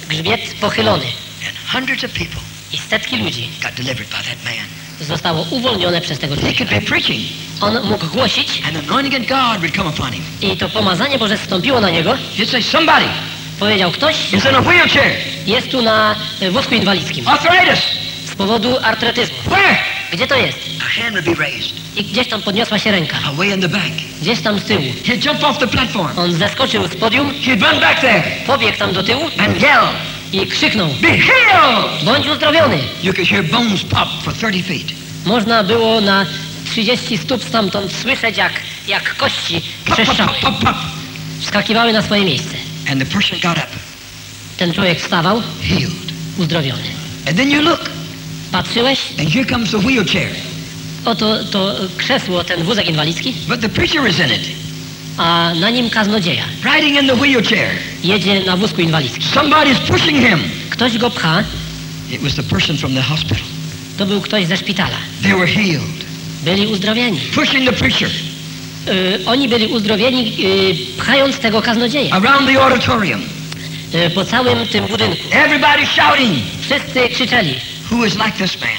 grzbiet pochylony. And hundreds of people I setki ludzi got delivered by that man. zostało uwolnione przez tego człowieka. On mógł głosić and the anointing of God would come upon him. i to pomazanie Boże stąpiło na niego. Powiedział, ktoś jest tu na wózku inwalidzkim arthritis. Z powodu artretyzmu. Gdzie to jest? A hand would be raised, I gdzieś tam podniosła się ręka. away in the back. Gdzieś tam z tyłu. He'd jump off the platform. On zeskoczył z podium, He'd run back there pobiegł tam do tyłu and yell, i krzyknął, Be healed! bądź uzdrowiony. You could hear bones pop for 30 feet. Można było na 30 stóp stamtąd słyszeć, jak, jak kości trzeszczały, wskakiwały na swoje miejsce. And the person got up, Ten człowiek wstawał, healed. uzdrowiony. And then you look, Patrzyłeś, and here comes the wheelchair. oto to krzesło, ten wózek inwalidzki, But the preacher is in it, a na nim kaznodzieja. riding in the wheelchair. Jedzie na wózku inwalidzkim. Somebody's pushing him. Ktoś go pcha, It was the person from the hospital. to był ktoś ze szpitala. They were healed. Byli uzdrowieni. Pushing the preacher Y, oni byli uzdrowieni y, pchając tego kaznodzieja around the auditorium. y, po całym tym budynku. Everybody shouting, Wszyscy krzyczeli, Who is like this man?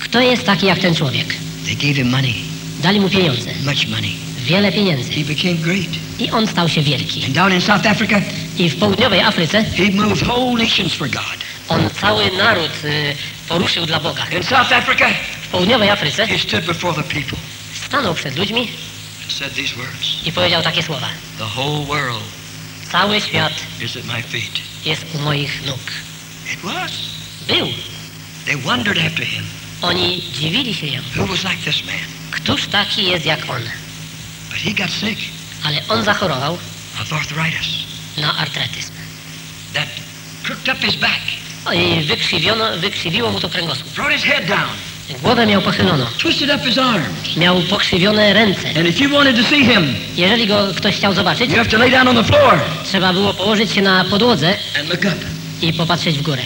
kto jest taki jak ten człowiek? They gave him money, Dali mu pieniądze, much money. wiele pieniędzy. He became great. I on stał się wielki. And down in South Africa, I w południowej Afryce he moved whole nations for God. on cały naród y, poruszył dla Boga. In South Africa, W południowej Afryce he stood before the people stanął przed ludźmi and said these words. i powiedział takie słowa. The whole world Cały świat is at my feet. jest u moich nóg. It was. Był. They wondered after him. Oni dziwili się jemu. Who was like this man? Któż taki jest jak on? But he got sick Ale on zachorował of arthritis. na artretyzm. That crooked up his back, I wykrzywiono, wykrzywiło mu to kręgosłup. brought his head down, Głowę miał pochyloną. twisted up his arms. Miał pokrzywione ręce. And if you wanted to see him, Jeżeli go ktoś chciał zobaczyć, you have to lay down on the floor trzeba było położyć się na podłodze and look up. i popatrzeć w górę.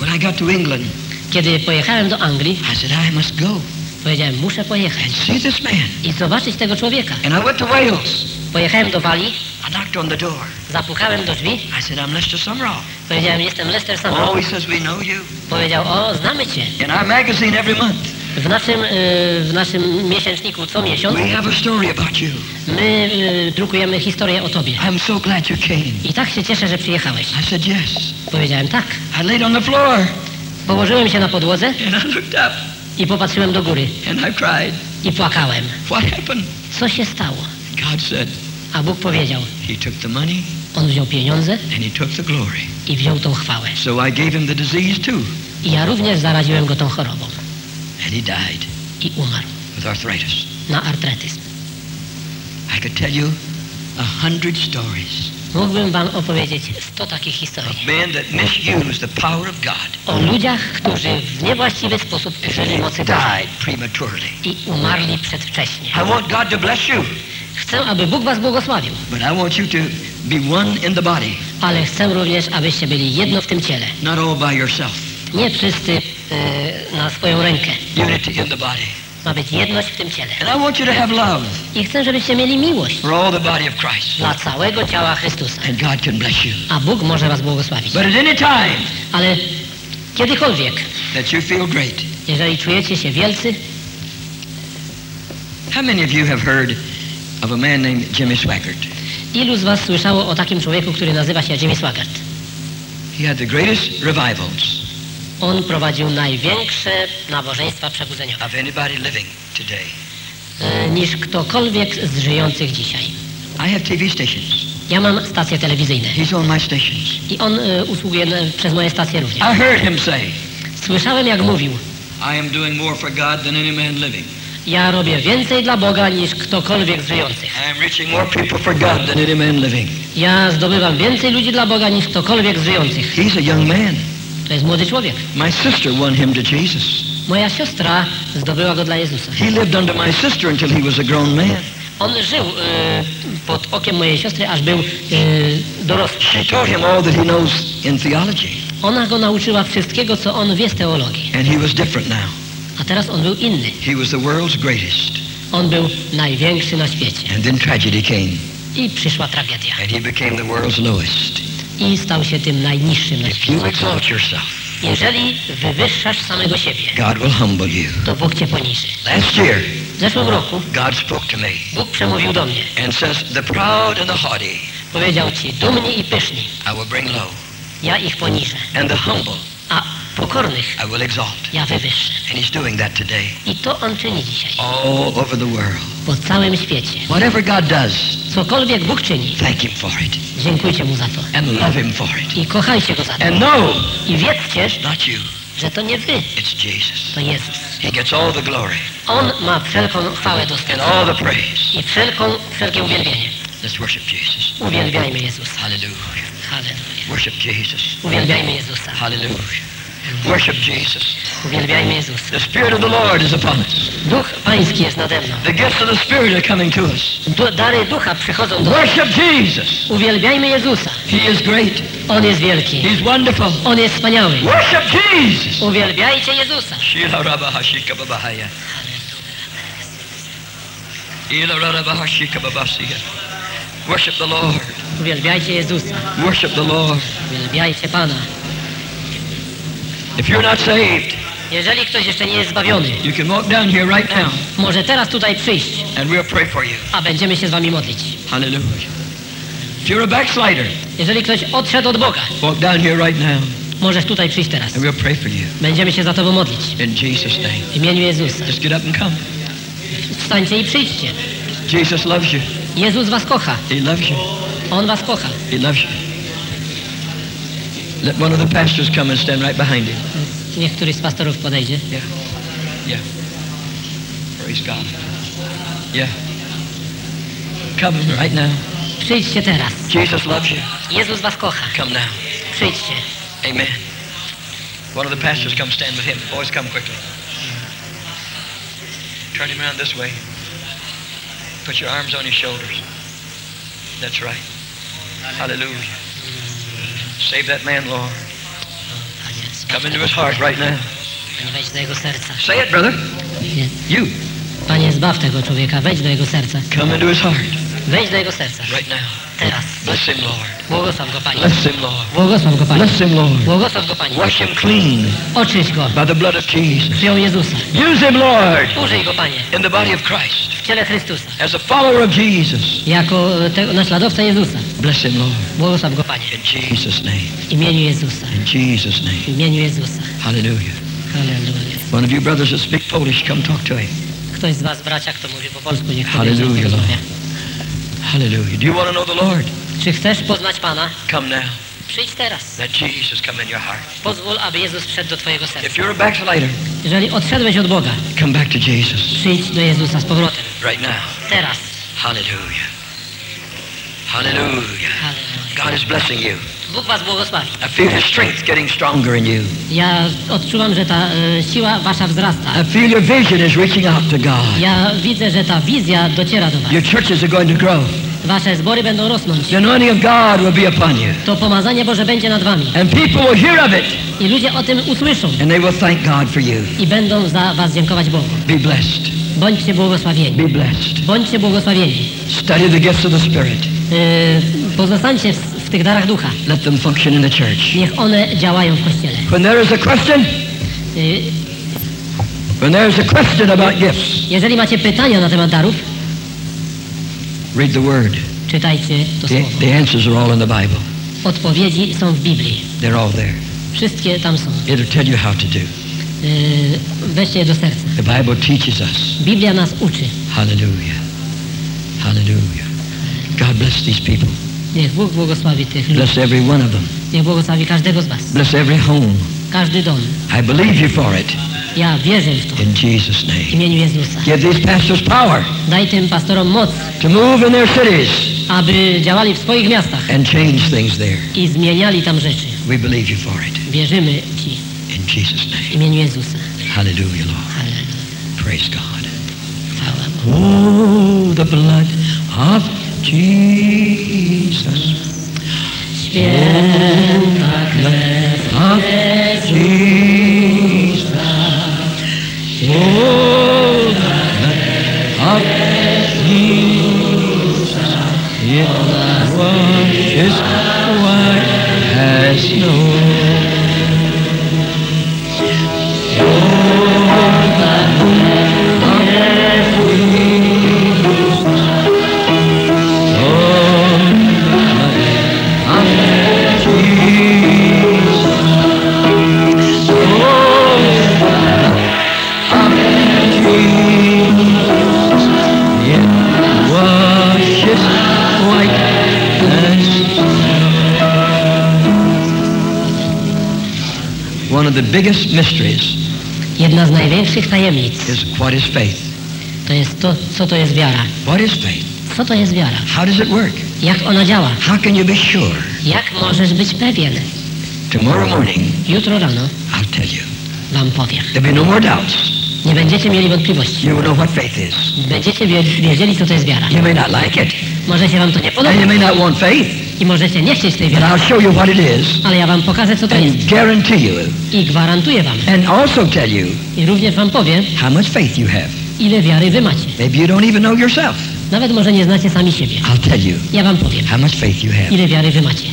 When I got to England, Kiedy pojechałem do Anglii, I said, I must go powiedziałem, muszę pojechać and see this man. i zobaczyć tego człowieka. And I went to Wales. Pojechałem do Walii, I knocked on the door. zapukałem do drzwi, I said, I'm Lester Sumrall. powiedziałem, jestem Lester Oh, Sumrall. he says, we know you. Powiedział, o, znamy cię. In our magazine every month, W naszym, y, w naszym miesięczniku co miesiąc we have a story about you. my y, drukujemy historię o tobie. I'm so glad you came. I tak się cieszę, że przyjechałeś. I said, yes. Powiedziałem tak. I laid on the floor Położyłem się na podłodze I popatrzyłem do góry. I płakałem. Co się stało? A Bóg powiedział, on wziął pieniądze i wziął tą chwałę. I ja również zaraziłem go tą chorobą. I umarł. na artretyzm. I could tell you a hundred stories Mógłbym wam opowiedzieć 100 takich historii. O ludziach, którzy w niewłaściwy sposób użyli mocy Bożej i umarli przedwcześnie. Chcę, aby Bóg was błogosławił, ale chcę również, abyście byli jedno w tym ciele. Nie wszyscy e, na swoją rękę. Unity in the body. Ma być jedność w tym ciele. And I want you to have love I chcę, żebyście mieli miłość for all the body of Christ. dla całego ciała Chrystusa. And God can bless you. A Bóg może was błogosławić. But at any time Ale kiedykolwiek, that you feel great, jeżeli czujecie się wielcy, how many of you have heard of a man named Jimmy Swaggart? ilu z was słyszało o takim człowieku, który nazywa się Jimmy Swaggart? He had the greatest revivals On prowadził największe nabożeństwa przebudzeniowe of anybody living today. e, niż ktokolwiek z żyjących dzisiaj. I have TV stations. Ja mam stacje telewizyjne He's on my stations. i on e, usługuje przez moje stacje również. I heard him say, Słyszałem jak mówił, I am doing more for God than any man living. ja robię więcej dla Boga niż ktokolwiek z żyjących. Ja zdobywam więcej ludzi dla Boga niż ktokolwiek z żyjących. He's a young man. To jest młody człowiek. My sister won him to Jesus. Moja siostra zdobyła go dla Jezusa. He lived under my sister until he was a grown man. On żył e, pod okiem mojej siostry, aż był e, dorosły. She taught him all that he knows in theology. Ona go nauczyła wszystkiego, co on wie z teologii. And he was different now. A teraz on był inny. He was the world's greatest. On był największy na świecie. And then tragedy came, I przyszła tragedia. and he became the world's lowest. I stał się tym najniższym na świecie. Jeżeli wywyższasz samego siebie, God will humble you. to Bóg cię poniży. Last year, W zeszłym roku God spoke to me Bóg przemówił do mnie. and says, The proud and the haughty Powiedział ci, dumni i pyszni, I will bring low, ja ich poniżę, and the humble pokornych I will exalt. ja wywyższę. And he's doing that today I to on czyni dzisiaj. all over the world. Po całym świecie. Whatever God does, Cokolwiek Bóg czyni, thank him for it dziękujcie Mu za to. and love him for it. I kochajcie Go za to. And know I wiedzcie, not you, że to nie wy, it's Jesus. to Jezus. He gets all the glory On ma wszelką chwałę and dostępną all the praise. i wszelką, wszelkie uwielbienie. Let's worship Jesus. Uwielbiajmy Jezusa. Hallelujah. Halleluja. Worship Jesus. Uwielbiajmy Jezusa. Hallelujah. Worship Jesus. Uwielbiajmy Jezusa. The Spirit of the Lord is upon us. Duch Pański jest nade mną. The gifts of the Spirit are coming to us. Du dary Ducha przychodzą do nas. Worship Jesus. Uwielbiajmy Jezusa. He is great. On jest wielki. He's wonderful. On jest wspaniały. Worship Jesus. Uwielbiajcie Jezusa. Shila rabahashika babahaya. Ila rabahashika babasiya. Worship the Lord. Uwielbiajcie Jezusa. Worship the Lord. Uwielbiajcie Pana. If you're not saved, Jeżeli ktoś jeszcze nie jest zbawiony, you can walk down here right now może teraz tutaj przyjść, and we'll pray for you. a będziemy się z wami modlić. Hallelujah. If you're a backslider, Jeżeli ktoś odszedł od Boga, walk down here right now możesz tutaj przyjść teraz. and we'll pray for you. Będziemy się za tobą modlić. In Jesus' name. W imieniu Jezusa. Just get up and come. Wstańcie i przyjdźcie. Jesus loves you. Jezus was kocha. He loves you. On was kocha. He loves you. Let one of the pastors come and stand right behind him. Niech któryś z pastorów podejdzie. Yeah. Yeah. Praise God. Yeah. Come right now. Przyjdźcie teraz. Jesus loves you. Jezus was kocha. Come now. Przyjdźcie. Amen. One of the pastors come stand with him. Boys, come quickly. Turn him around this way. Put your arms on his shoulders. That's right. Hallelujah. Save that man, Lord. Come into his heart right now. Wejdź do jego serca. Say it, brother. You. Panie, zbaw tego człowieka. Wejdź do jego serca. Come into his heart Wejdź do jego serca. right now. Teraz. Bless him, Lord. Błogosław go, Panie. Bless him, Lord. Błogosław go, Panie. Bless him, Lord. Błogosław go, Panie. Wash him clean Oczyść go. by the blood of Jesus. Krwią Jezusa. Use him, Lord, Użyj go, Panie. in the body of Christ W ciele Chrystusa. as a follower of Jesus. Jako e, te, naśladowca Jezusa. Bless him, Lord, Błogosław go, Panie. in Jesus' name. W imieniu Jezusa. In Jesus' W name. imieniu Jezusa. Hallelujah. Halleluja. One of you brothers that speak Polish, come talk to him. Ktoś z was, bracia, kto mówi po polsku, niech Hallelujah, Lord. Hallelujah. Do you want to know the Lord? Czy chcesz poznać Pana? Come now. Przyjdź teraz. Let Jesus come in your heart. Pozwól, aby Jezus wszedł do twojego serca. If you're a backslider, Jeżeli odszedłeś od Boga, come back to Jesus przyjdź do Jezusa z powrotem. right now. Teraz. Hallelujah. Hallelujah. Halleluja. God is blessing you. Bóg was błogosławi. I feel His strength getting stronger in you. Ja odczuwam, że ta e, siła wasza wzrasta. I feel your vision is reaching out to God. Ja widzę, że ta wizja dociera do was. Your churches are going to grow. Wasze zbory będą rosnąć. The anointing of God will be upon you. To pomazanie Boże będzie nad wami. And people will hear of it I ludzie o tym usłyszą. and they will thank God for you. I będą za was dziękować Bogu. Be blessed. Bądźcie błogosławieni. Be blessed. Bądźcie błogosławieni. Study the gifts of the Spirit. Yy, pozostańcie w, w tych darach ducha. Let them function in the church. Niech one działają w Kościele. When there is a question, Yy, when there is a question about gifts, jeżeli macie pytania na temat darów, read the Word. czytajcie to The, słowo. the answers are all in the Bible. Odpowiedzi są w Biblii. They're all there. Wszystkie tam są. It'll tell you how to do. Yy, weźcie je do serca. The Bible teaches us. Biblia nas uczy. Hallelujah. Hallelujah. God bless these people. Niech Bóg błogosławi tych ludzi. Bless every one of them. Niech błogosławi każdego z was. Bless every home. Każdy dom. I believe you for it. Ja wierzę w to. In Jesus' W name. imieniu Jezusa. Give these pastors power Daj tym pastorom moc, to move in their cities aby działali w swoich miastach and change things there. i zmieniali tam rzeczy. We believe you for it. Wierzymy Ci In Jesus' w name. imieniu Jezusa. Hallelujah, Lord. Halleluja. Praise God. Chwała Bogu. Oh, the blood of Jesus. Święta krew Of Jesus. Oh, the blood of Jesus. It washes white as snow. Biggest mysteries Jedna z największych tajemnic is what is faith? to jest to, co to jest wiara. What is faith? Co to jest wiara? How does it work? Jak ona działa? How can you be sure? Jak możesz być pewien? Tomorrow morning, Jutro rano I'll tell you. wam powiem. There'll be no more doubts. Nie będziecie mieli wątpliwości. You will know what faith is. Będziecie wie- wiedzieli, co to jest wiara. You may not like it, Może się wam to nie and podoba you may not want faith, i możecie nie chcieć tej but wiary, I'll show you what it is ale ja wam pokażę, co to jest and guarantee you i gwarantuję wam and also tell you i również wam powiem, how much faith you have. ile wiary wy macie. Maybe you don't even know yourself. Nawet może nie znacie sami siebie. I'll tell you Ja wam powiem, how much faith you have. ile wiary wy macie.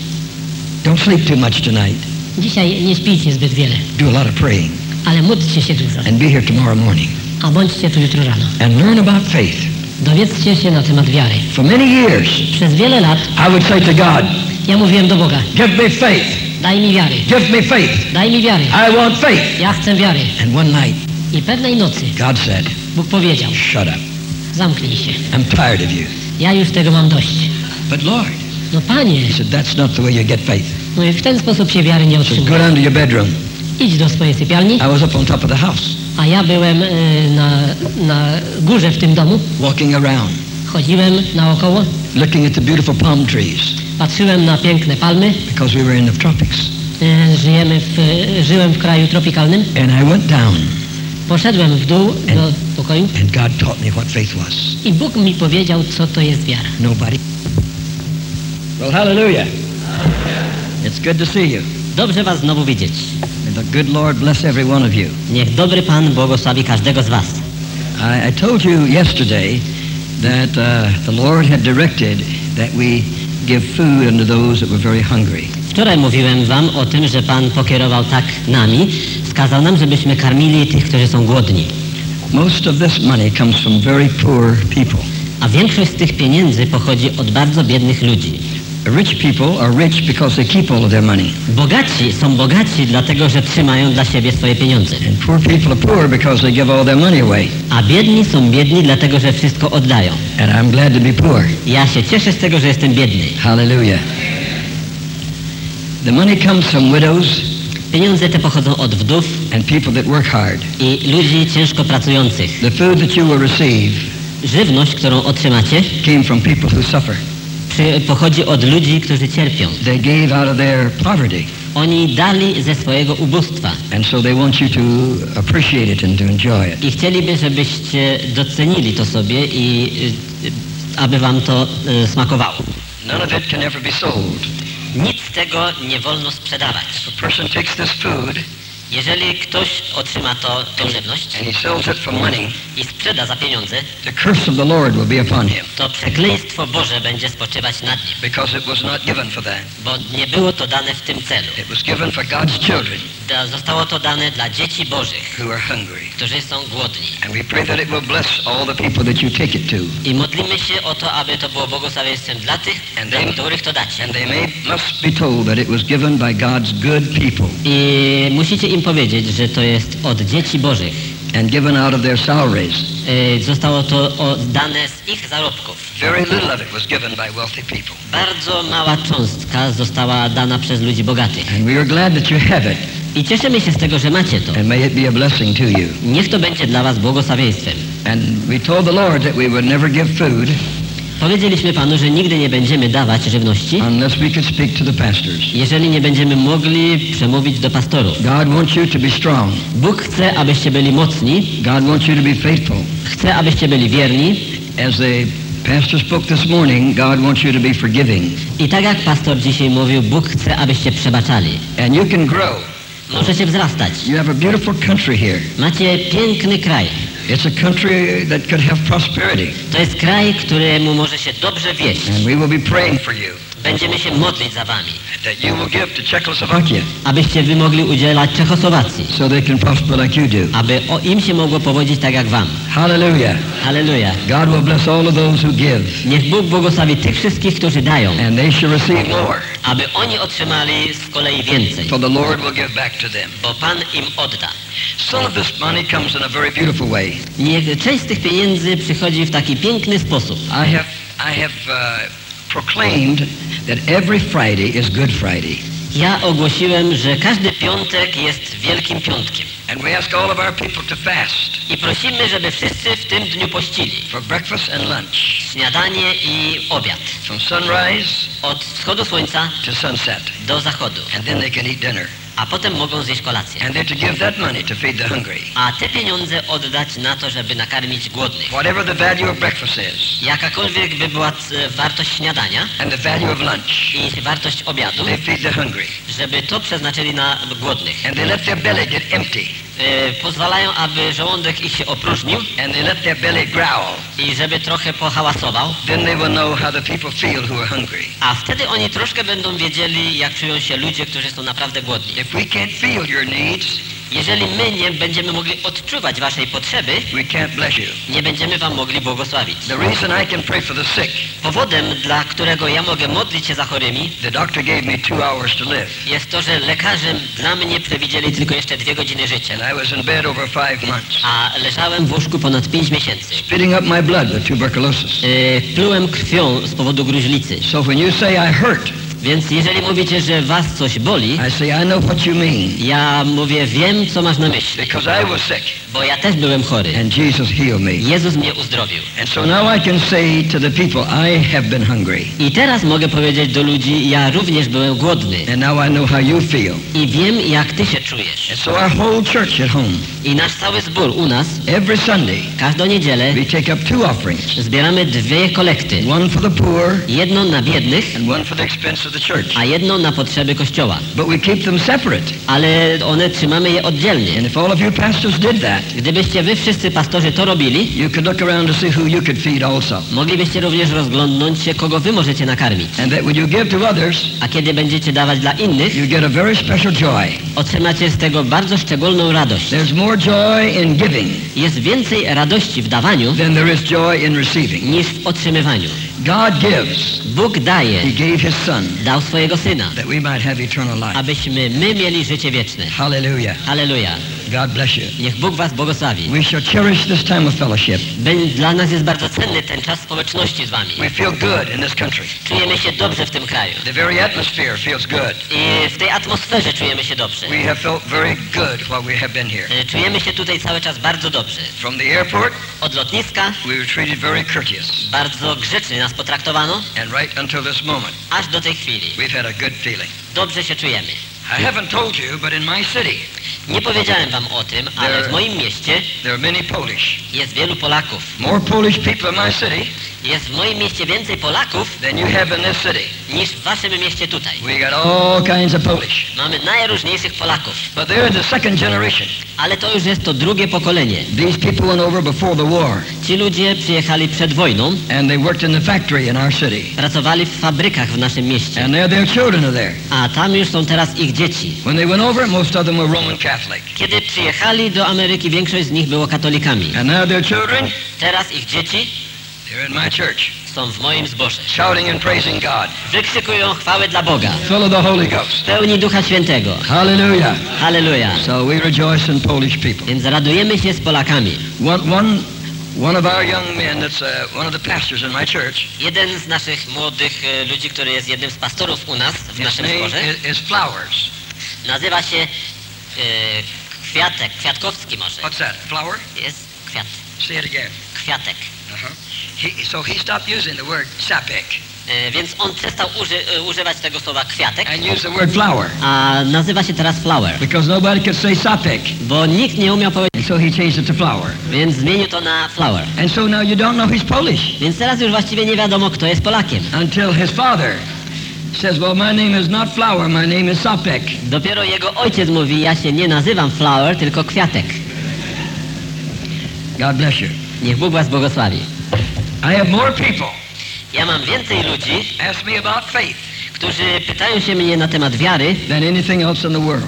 Don't sleep too much tonight. Dzisiaj nie śpijcie zbyt wiele. Do a lot of praying. Ale módlcie się dużo, and be here tomorrow morning a bądźcie tu jutro rano. and learn about faith. Dowiedzcie się na temat wiary. For many years, Przez wiele lat I would say to God, ja mówiłem do Boga, Give me faith. daj mi wiary, Give me faith. daj mi wiary. I want faith. Ja chcę wiary. And one night, I pewnej nocy God said, Bóg powiedział, Shut up. zamknij się. I'm tired of you. Ja już tego mam dość. But Lord, No Panie, He said, That's not the way you get faith. no i w ten sposób się wiary nie said, Go otrzymuje. down to your bedroom. Idź do swojej sypialni, I was up on top of the house, a ja byłem y, na, na górze w tym domu. walking around, Chodziłem naokoło, looking at the beautiful palm trees, patrzyłem na piękne palmy. because we were in the tropics. Y, Żyjemy w, żyłem w kraju tropikalnym. And I went down, Poszedłem w dół do pokoju and God taught me what faith was. i Bóg mi powiedział, co to jest wiara. Nobody. Well, hallelujah. It's good to see you. Dobrze was znowu widzieć. Good Lord bless every one of you. Niech dobry Pan błogosławi każdego z was. I, I told you yesterday that uh, the Lord had directed that we give food unto those that were very hungry. Wczoraj mówiłem wam o tym, że Pan pokierował tak nami, skazał nam, żebyśmy karmili tych, którzy są głodni. Most of this money comes from very poor people. A większość z tych pieniędzy pochodzi od bardzo biednych ludzi. Rich people are rich because they keep all of their money. Bogaci są bogaci dlatego, że trzymają dla siebie swoje pieniądze. And poor people are poor because they give all their money away. A biedni są biedni dlatego, że wszystko oddają. And I'm glad to be poor. Ja się cieszę z tego, że jestem biedny. Hallelujah. The money comes from widows Pieniądze te pochodzą od wdów and people that work hard. i ludzi ciężko pracujących. The food that you will receive Żywność, którą otrzymacie, came from people who suffer. Pochodzi od ludzi, którzy cierpią. They gave out of their poverty. Oni dali ze swojego ubóstwa And so they want you to appreciate it and to enjoy it. i chcieliby, żebyście docenili to sobie i y, aby wam to y, smakowało. None of it can ever be sold. Nic z tego nie wolno sprzedawać. A person takes this food Jeżeli ktoś otrzyma to, tą żywność and he sells it for money. i sprzeda za pieniądze, The curse of the Lord will be upon him to przekleństwo Boże będzie spoczywać nad nim, because it was not given for that. bo nie było to dane w tym celu. It was given for God's children Da- Zostało to dane dla dzieci Bożych, who are hungry. którzy są głodni. And we pray that it will bless all the people that you take it to. I modlimy się o to, aby to było błogosławieństwem dla tych, And dla they- których to dacie. And they may must be told that it was given by God's good people I musicie im powiedzieć, że to jest od dzieci Bożych. and given out of their salaries. Y, Zostało to oddane z ich zarobków. Very little of it was given by wealthy people. Bardzo mała cząstka została dana przez ludzi bogatych. And we are glad that you have it. I cieszymy się z tego, że macie to. And may it be a blessing to you. Niech to będzie dla was błogosławieństwem. And we told the Lord that we would never give food Powiedzieliśmy Panu, że nigdy nie będziemy dawać żywności, unless we could speak to the pastors. jeżeli nie będziemy mogli przemówić do pastorów. God wants you to be strong. Bóg chce, abyście byli mocni, God wants you to be faithful. chce, abyście byli wierni As the pastor spoke this morning, God wants you to be forgiving. i tak jak pastor dzisiaj mówił, Bóg chce, abyście przebaczali. And you can grow. Możecie wzrastać. You have a beautiful country here. Macie piękny kraj. It's a country that could have prosperity. To jest kraj, któremu może się dobrze wieść. And we will be praying for you Będziemy się modlić za wami, that you will give to Czechoslovakia abyście wy mogli udzielać Czechosłowacji, so they can prosper like you do. aby o im się mogło powodzić tak jak wam. Hallelujah. Halleluja. God will bless all of those who give, Niech Bóg błogosławi tych wszystkich, którzy dają, and they shall receive more, aby oni otrzymali z kolei więcej, for the Lord will give back to them. bo Pan im odda. Some of this money comes in a very beautiful way. Niech część z tych pieniędzy przychodzi w taki piękny sposób. I have, I have uh, proclaimed that every Friday is Good Friday. Ja ogłosiłem, że każdy piątek jest Wielkim Piątkiem. And we ask all of our people to fast I prosimy, żeby wszyscy w tym dniu pościli. for breakfast and lunch Śniadanie i obiad. from sunrise Od wschodu słońca to sunset. do zachodu. And then they can eat dinner. A potem mogą zjeść kolację. And they're to give that money to feed the hungry. A te pieniądze oddać na to, żeby nakarmić głodnych. Whatever the value of breakfast is Jakakolwiek by była wartość śniadania and the value of lunch, i wartość obiadu, they feed the hungry. żeby to przeznaczyli na głodnych. And they let their belly get empty. E, pozwalają, aby żołądek ich się opróżnił And let their belly growl. i żeby trochę pohałasował, Then they will know how the people feel who are hungry. a wtedy oni troszkę będą wiedzieli, jak czują się ludzie, którzy są naprawdę głodni. If we can't feel your needs, Jeżeli my nie będziemy mogli odczuwać waszej potrzeby, nie będziemy wam mogli błogosławić. The reason I can pray for the sick, Powodem, dla którego ja mogę modlić się za chorymi, the doctor gave me two hours to live, jest to, że lekarze dla mnie przewidzieli tylko jeszcze dwie godziny życia. and I was in bed over five months, A leżałem w łóżku ponad pięć miesięcy. spitting up my blood with tuberculosis. Yy, plułem krwią z powodu gruźlicy. So when you say I hurt, Więc jeżeli mówicie, że was coś boli, I say I know what you mean, ja mówię, wiem, co masz na myśli. because I was sick, Bo ja też byłem chory. and Jesus healed me. Jezus mnie uzdrowił. And so now I can say to the people, I have been hungry, I teraz mogę powiedzieć do ludzi, ja również byłem głodny. and now I know how you feel. I wiem, jak ty się czujesz. And so our whole church at home, I nasz cały zbór u nas, every Sunday, każdą niedzielę, we take up two offerings, zbieramy dwie kolekty. one for the poor Jedną na biednych, and one for the expense of the church. a jedną na potrzeby kościoła. But we keep them separate. Ale one trzymamy je oddzielnie. And if all of you pastors did that, Gdybyście wy wszyscy pastorzy to robili, you could look around to see who you could feed also. moglibyście również rozglądnąć się, kogo wy możecie nakarmić. And that when you give to others, A kiedy będziecie dawać dla innych, you get a very special joy. otrzymacie z tego bardzo szczególną radość. There's more joy in giving Jest więcej radości w dawaniu than there is joy in receiving. niż w otrzymywaniu. God gives. Bóg daje, He gave his son dał swojego Syna, that we might have eternal life. abyśmy my mieli życie wieczne. Hallelujah. Halleluja. God bless you. Niech Bóg was błogosławi. We shall cherish this time of fellowship. Dla nas jest bardzo cenny ten czas społeczności z wami. We feel good in this country. Czujemy się dobrze w tym kraju. The very atmosphere feels good. I w tej atmosferze czujemy się dobrze. We have felt very good while we have been here. E, Czujemy się tutaj cały czas bardzo dobrze. From the airport, Od lotniska we were treated very courteous. bardzo grzecznie nas potraktowano, And right until this moment, aż do tej chwili. we've had a good feeling. Dobrze się czujemy. I haven't told you, but in my city, Nie powiedziałem wam o tym, ale w moim mieście there are many Polish. jest wielu Polaków. More Polish people in my city Jest w moim mieście więcej Polaków than you have in this city. niż w waszym mieście tutaj. We got all kinds of Polish. Mamy najróżniejszych Polaków, But they're the second generation. ale to już jest to drugie pokolenie. These people went over before the war, Ci ludzie przyjechali przed wojną, and they worked in the factory in our city. pracowali w fabrykach w naszym mieście, And their, their children are there. a tam już są teraz ich dzieci. When they went over, most of them were Roman Catholic. Kiedy przyjechali do Ameryki, większość z nich było katolikami. And now their children, Teraz ich dzieci they're in my church, są w moim zborze. shouting and praising God, Wykrzykują chwałę dla Boga. full of the Holy Ghost. Pełni Ducha Świętego. Hallelujah. Halleluja. So we rejoice in Polish people. Więc radujemy się z Polakami. One, one, one of our young men, that's uh, one of the pastors in my church, Jeden z naszych młodych e, ludzi, który jest jednym z pastorów u nas w his naszym name zborze, is, is Flowers. nazywa się e, Kwiatek, Kwiatkowski może. What's that? Flower? Jest kwiat, Say it again. kwiatek. He, so he stopped using the word sapek E, więc on przestał uży, e, używać tego słowa kwiatek, and used the word flower a nazywa się teraz flower, because nobody could say sapek. bo nikt nie umiał powiedzieć, And so he changed it to flower. więc zmienił to na flower. And so now you don't know he's Polish Więc teraz już właściwie nie wiadomo, kto jest Polakiem. until his father says, well, my name is not flower, my name is sapek. Dopiero jego ojciec mówi, ja się nie nazywam flower, tylko kwiatek. God bless you. Niech Bóg was błogosławi. I have more people. Ja mam więcej ludzi, ask me about faith którzy pytają się mnie na temat wiary,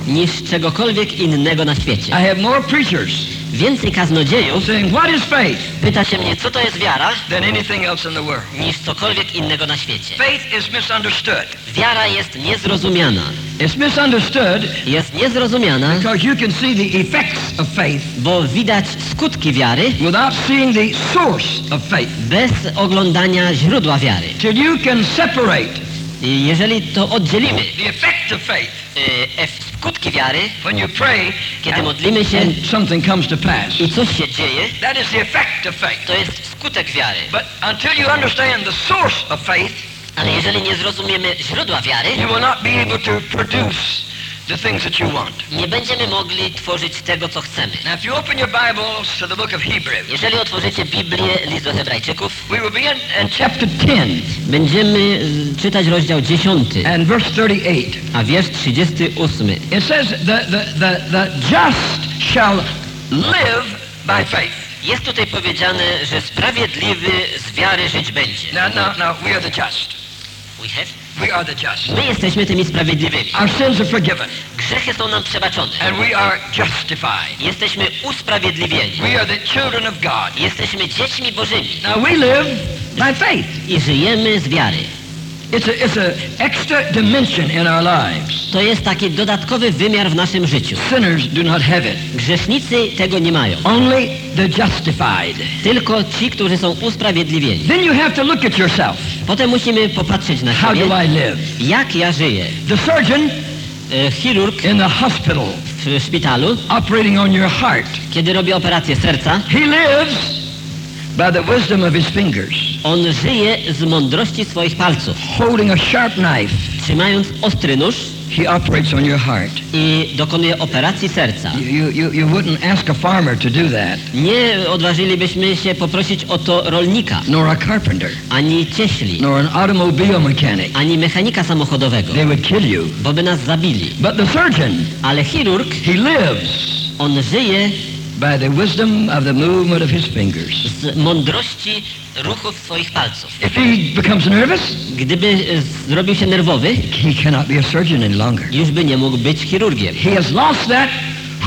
niż czegokolwiek innego na świecie. I have more preachers Więcej kaznodziejów saying, what is faith pyta się mnie, co to jest wiara, than anything else in the world. niż cokolwiek innego na świecie. Faith is misunderstood. Wiara jest niezrozumiana. It's misunderstood Jest niezrozumiana, because you can see the effects of faith bo widać skutki wiary without seeing the source of faith. bez oglądania źródła wiary. Till you can separate Jeżeli to oddzielimy, the effect of faith y, ef- skutki wiary, when you pray kiedy modlimy się and something comes to pass. i coś się dzieje, That is the effect of faith. to jest skutek wiary. But until you understand the source of faith, Ale jeżeli nie zrozumiemy źródła wiary, you will not be able to produce the things that you want. nie będziemy mogli tworzyć tego, co chcemy. Now, if you open your Bibles to the book of Hebrews, Jeżeli otworzycie Biblię, list do Hebrajczyków, we will begin in chapter 10 będziemy y, czytać rozdział 10, and verse 38. a wiersz 38. It says, the, the, the, the just shall live by faith. Jest tutaj powiedziane, że sprawiedliwy z wiary żyć będzie. Now, now, now, we are the just. We have? We are the just. My jesteśmy tymi sprawiedliwymi. Our sins are forgiven. grzechy są nam przebaczone. and we are justified. Jesteśmy usprawiedliwieni. We are the children of God. Jesteśmy dziećmi Bożymi Now we live by faith. i żyjemy z wiary. It's a, it's a extra dimension in our lives. To jest taki dodatkowy wymiar w naszym życiu. Sinners do not have it. Grzesznicy tego nie mają. Only the justified. Tylko ci, którzy są usprawiedliwieni. Then you have to look at yourself. Potem musimy popatrzeć na How siebie, do I live? jak ja żyję. The surgeon E, Chirurg in the hospital w szpitalu, operating on your heart. kiedy robi operację serca, He lives by the wisdom of his fingers, on żyje z mądrości swoich palców. holding a sharp knife. Trzymając ostry nóż He operates on your heart. i dokonuje operacji serca. You, you, you wouldn't ask a farmer to do that, Nie odważylibyśmy się poprosić o to rolnika, nor a carpenter, ani cieśli, nor an automobile mechanic. ani mechanika samochodowego, They would kill you. bo by nas zabili. But the surgeon, Ale chirurg, he lives on żyje by the wisdom of the movement of his fingers. z mądrości ruchów swoich palców. If he becomes nervous, Gdyby e, zrobił się nerwowy, he cannot be a surgeon any longer. już by nie mógł być chirurgiem, He has lost that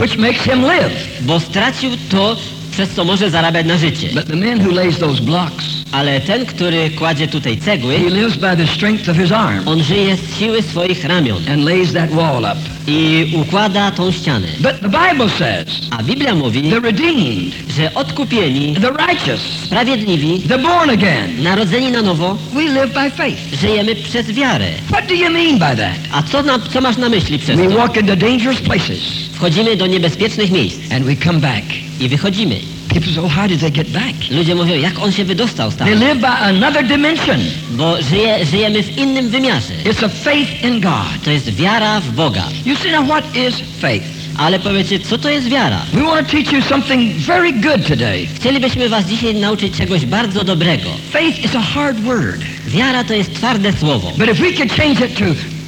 which makes him live. bo stracił to, przez co może zarabiać na życie. But the man who lays those blocks, Ale ten, który kładzie tutaj he cegły, lives by the strength of his arm on żyje z siły swoich ramion and lays that wall up. i układa tą ścianę. But the Bible says A Biblia mówi, the redeemed, że odkupieni, the righteous, sprawiedliwi, the born again, narodzeni na nowo, we live by faith. żyjemy przez wiarę. What do you mean by that? A co, na, co masz na myśli przez We to? walk into dangerous places Wchodzimy do niebezpiecznych miejsc and we come back. I wychodzimy. People say, oh, how did they get back? Ludzie mówią, jak on się wydostał They stąd? live by another dimension. Bo żyje, żyjemy w innym wymiarze. It's a faith in God. To jest wiara w Boga. You see now what is faith? Ale powiecie, co to jest wiara? We want to teach you something very good today. Chcielibyśmy was dzisiaj nauczyć czegoś bardzo dobrego. Faith is a hard word. Wiara to jest twarde słowo. But if we could change it to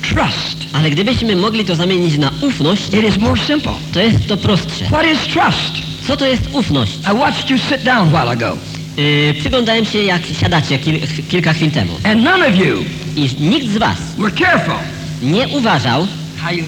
trust, Ale gdybyśmy mogli to zamienić na ufność, it is more simple. to jest to prostsze. What is trust? Co to jest ufność? I watched you sit down a while ago, Yy, przyglądałem się, jak siadacie kil, kilka chwil temu. and none of you I nikt z was were careful nie uważał how you